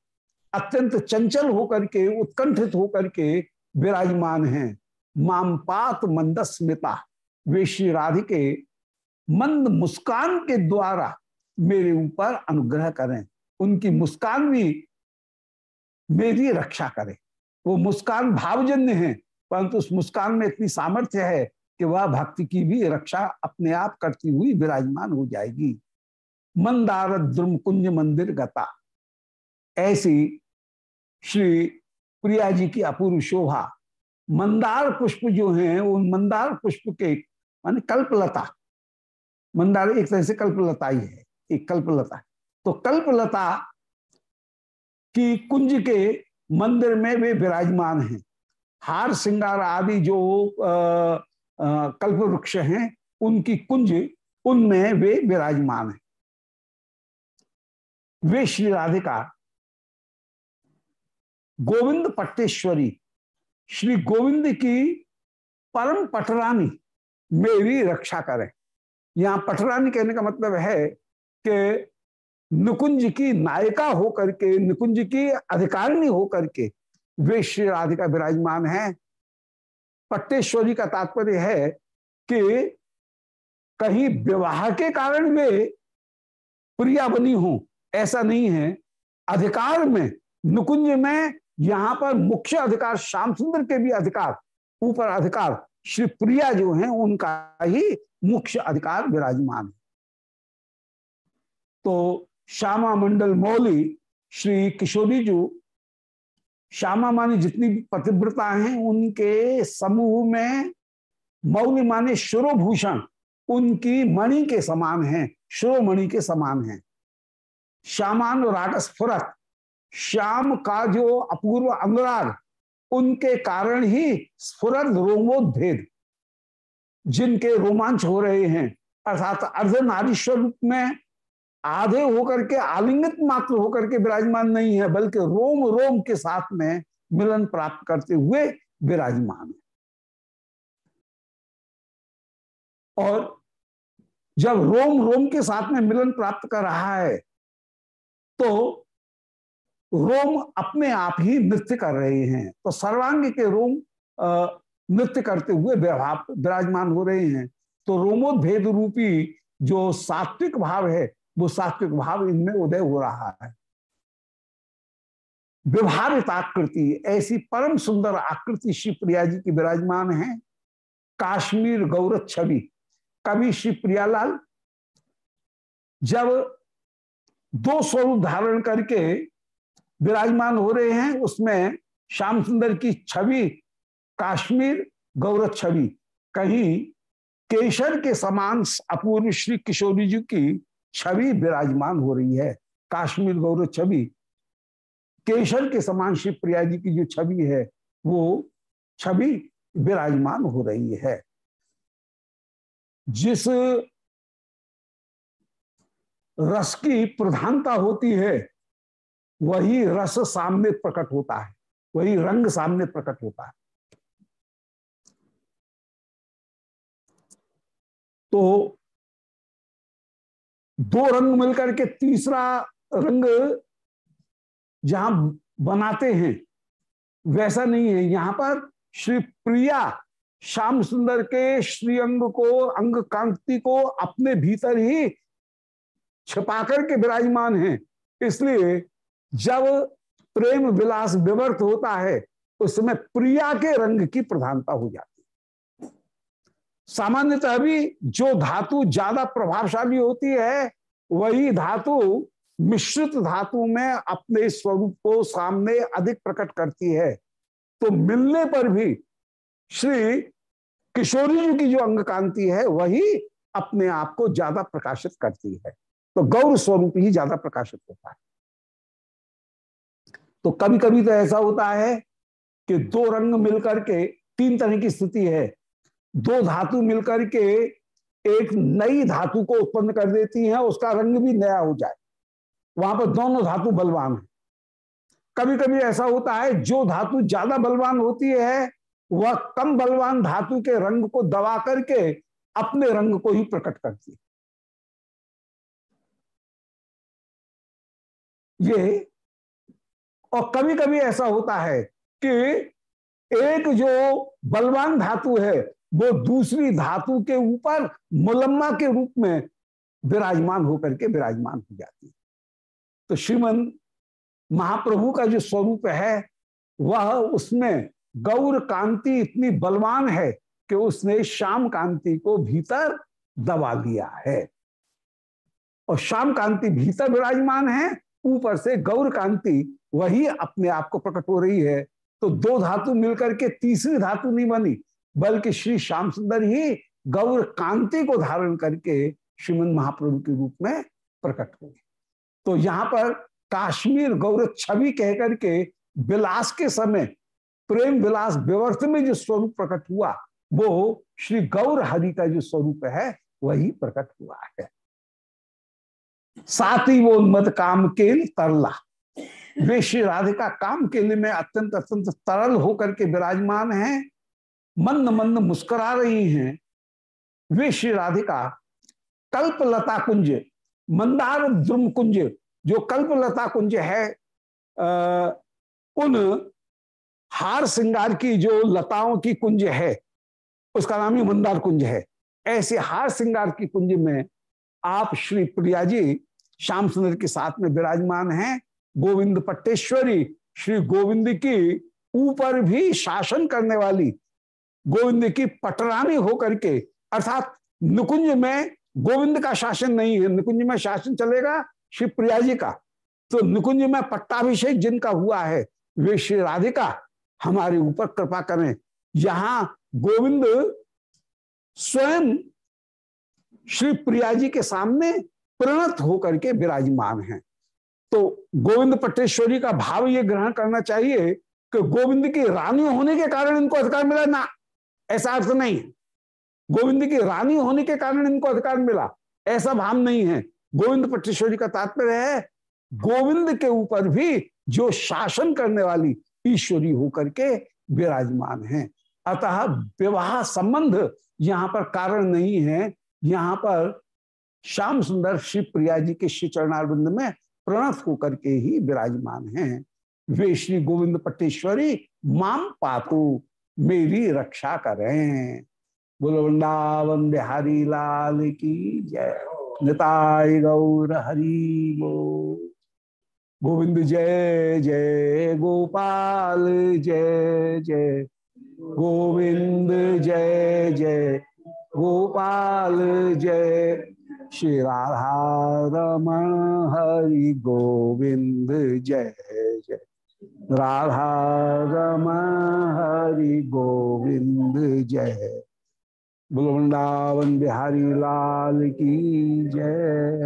Speaker 1: अत्यंत चंचल होकर के, उत्कंठित होकर के विराजमान है। मामपात मंदस्मिता। वे श्री राधिके मंद मुस्कान के द्वारा मेरे ऊपर अनुग्रह करें। उनकी मुस्कान भी मेरी रक्षा करे। वो मुस्कान भावजन्य है, परंतु उस मुस्कान में इतनी सामर्थ्य है कि वह भक्ति की भी रक्षा अपने आप करती हुई विराजमान हो जाएगी। मंदार द्रुम कुंज मंदिर गता। ऐसी श्री प्रिया जी की अपूर्व शोभा। मंदार पुष्प जो हैं उन मंदार पुष्प के, मान कल्पलता। मंदार एक तरह से कल्पलता ही है, एक कल्पलता। तो कल्पलता की कुंज के मंदिर में वे विराजमान हैं। हार सिंगार आदि जो कल्प वृक्ष हैं, उनकी कुंज, उनमें वे विराजमान है। वे श्री राधिका, गोविंद पट्टेश्वरी, श्री गोविंद की परम पटरानी, मेरी रक्षा करें। यहाँ पटरानी कहने का मतलब है कि निकुंज की नायिका होकर के, निकुंज की अधिकारिणी होकर के वे श्री राधिका विराजमान है। पट्टेश्वरी का तात्पर्य है कि कहीं विवाह के कारण वे प्रिया बनी हो, ऐसा नहीं है। अधिकार में, नुकुंज में यहाँ पर मुख्य अधिकार श्याम सुंदर के भी अधिकार, ऊपर अधिकार श्री प्रिया जो हैं, उनका ही मुख्य अधिकार विराजमान है। तो श्यामा मंडल मौली, श्री किशोरी जो श्यामा माने जितनी भी पतिव्रता हैं, उनके समूह में मौली माने शुरोभूषण, उनकी मणि के समान है, शिरोमणि के समान है। श्यामान राग स्फुरत श्याम का जो अपूर्व अंगराग, उनके कारण ही स्फुरत रोमोद्भेद, जिनके रोमांच हो रहे हैं, अर्थात अर्धनारीश्वर रूप में आधे होकर के आलिंगित मात्र होकर के विराजमान नहीं है, बल्कि रोम रोम के साथ में मिलन प्राप्त करते हुए विराजमान है। और जब रोम रोम के साथ में मिलन प्राप्त कर रहा है तो रोम अपने आप ही नृत्य कर रहे हैं। तो सर्वांग के रोम नृत्य करते हुए विराजमान हो रहे हैं। तो रोमोद्भेद रूपी जो सात्विक भाव है वो सात्विक भाव इनमें उदय हो रहा है। विभावित आकृति, ऐसी परम सुंदर आकृति श्री प्रिया जी की विराजमान है। काश्मीर गौरव छवि, कवि श्री प्रियालाल, जब दो स्वरूप धारण करके विराजमान हो रहे हैं, उसमें श्याम सुंदर की छवि, काश्मीर गौरव छवि, कहीं केशर के समान अपूर्व श्री किशोरी जी की छवि विराजमान हो रही है। काश्मीर गौरव छवि। केशर के समान शिव प्रिया जी की जो छवि है, वो छवि विराजमान हो रही है। जिस रस की प्रधानता होती है, वही रस सामने प्रकट होता है, वही रंग सामने प्रकट होता है। तो दो रंग मिलकर के तीसरा रंग जहाँ बनाते हैं, वैसा नहीं है। यहाँ पर श्री प्रिया श्याम सुंदर के श्री अंग को, अंग कांति को अपने भीतर ही छिपा करके विराजमान है। इसलिए जब प्रेम विलास विवर्त होता है उस समय प्रिया के रंग की प्रधानता हो जाती है। सामान्यतः भी जो धातु ज़्यादा प्रभावशाली होती है, वही धातु मिश्रित धातु में अपने स्वरूप को सामने अधिक प्रकट करती है। तो मिलने पर भी श्री किशोरी जी की जो अंग कांति है, वही अपने आप को ज़्यादा प्रकाशित करती है। तो गौर स्वरूप ही ज़्यादा प्रकाशित होता है। तो कभी कभी तो ऐसा होता है कि दो रंग मिलकर के तीन तरह की स्थिति है। दो धातु मिलकर के एक नई धातु को उत्पन्न कर देती है, उसका रंग भी नया हो जाए। वहाँ पर दोनों धातु बलवान है। कभी कभी ऐसा होता है, जो धातु ज़्यादा बलवान होती है, वह कम बलवान धातु के रंग को दबा करके अपने रंग को ही प्रकट करती है। ये, और कभी कभी ऐसा होता है कि एक जो बलवान धातु है वो दूसरी धातु के ऊपर मुलम्मा के रूप में विराजमान होकर के विराजमान हो जाती है। तो श्रीमन महाप्रभु का जो स्वरूप है, वह उसमें गौर कांति इतनी बलवान है कि उसने श्याम कांति को भीतर दबा दिया है। और श्याम कांति भीतर विराजमान है, ऊपर से गौर कांति वही अपने आप को प्रकट हो रही है। तो दो धातु मिलकर के तीसरी धातु नहीं बनी बल्कि श्री श्याम सुंदर ही गौर कांति को धारण करके श्रीमद महाप्रभु के रूप में प्रकट हुए तो यहाँ पर काश्मीर गौर छवि कहकर के विलास के समय, प्रेम विलास विवर्त में जो स्वरूप प्रकट हुआ, वो श्री गौर हरि का जो स्वरूप है, वही प्रकट हुआ है। साथ ही वो उन्मत काम के तरला। वे श्री राधिका काम के लिए में अत्यंत अत्यंत तरल होकर के विराजमान हैं। मंद मंद मुस्कुरा रही हैं। वे श्री राधिका कल्पलता कुंज मंदार द्रुम कुंज जो कल्पलता कुंज है आ, उन हार श्रृंगार की जो लताओं की कुंज है उसका नाम ही मंदार कुंज है। ऐसे हार श्रृंगार की कुंज में आप श्री प्रिया जी श्याम सुंदर के साथ में विराजमान हैं। गोविंद पट्टेश्वरी श्री गोविंद की ऊपर भी शासन करने वाली गोविंद की पटरानी होकर के, अर्थात निकुंज में गोविंद का शासन नहीं है, निकुंज में शासन चलेगा श्री प्रिया जी का। तो निकुंज में पट्टाभिषेक जिनका हुआ है, वे श्री राधिका, हमारे ऊपर कृपा करें। यहाँ गोविंद स्वयं श्री प्रिया जी के सामने प्रणत होकर के विराजमान हैं। तो गोविंद पट्टेश्वरी का भाव ये ग्रहण करना चाहिए कि गोविंद की रानी होने के कारण इनको अधिकार मिला ना। ऐसा अर्थ नहीं गोविंद की रानी होने के कारण इनको अधिकार मिला। ऐसा भाव नहीं है। गोविंद पट्टेश्वरी का तात्पर्य है, गोविंद के ऊपर भी जो शासन करने वाली ईश्वरी होकर के विराजमान है। अतः विवाह संबंध यहाँ पर कारण नहीं है। यहाँ पर श्याम सुंदर शिव प्रिया जी के श्री चरणारविंद में प्रणत होकर के ही विराजमान हैं। वे श्री गोविंद पट्टेश्वरी माम पातु मेरी रक्षा करें। बोलो, वृंदावन बिहारी लाल की जय। निताय गौर हरि गो गोविंद जय जय गोपाल, जय जय गोविंद, जय जय गोपाल, जय श्री राधा रमण हरि गोविंद, जय जय। राधा हरि गोविंद जय। बुलवृंदावन बिहारी लाल की जय।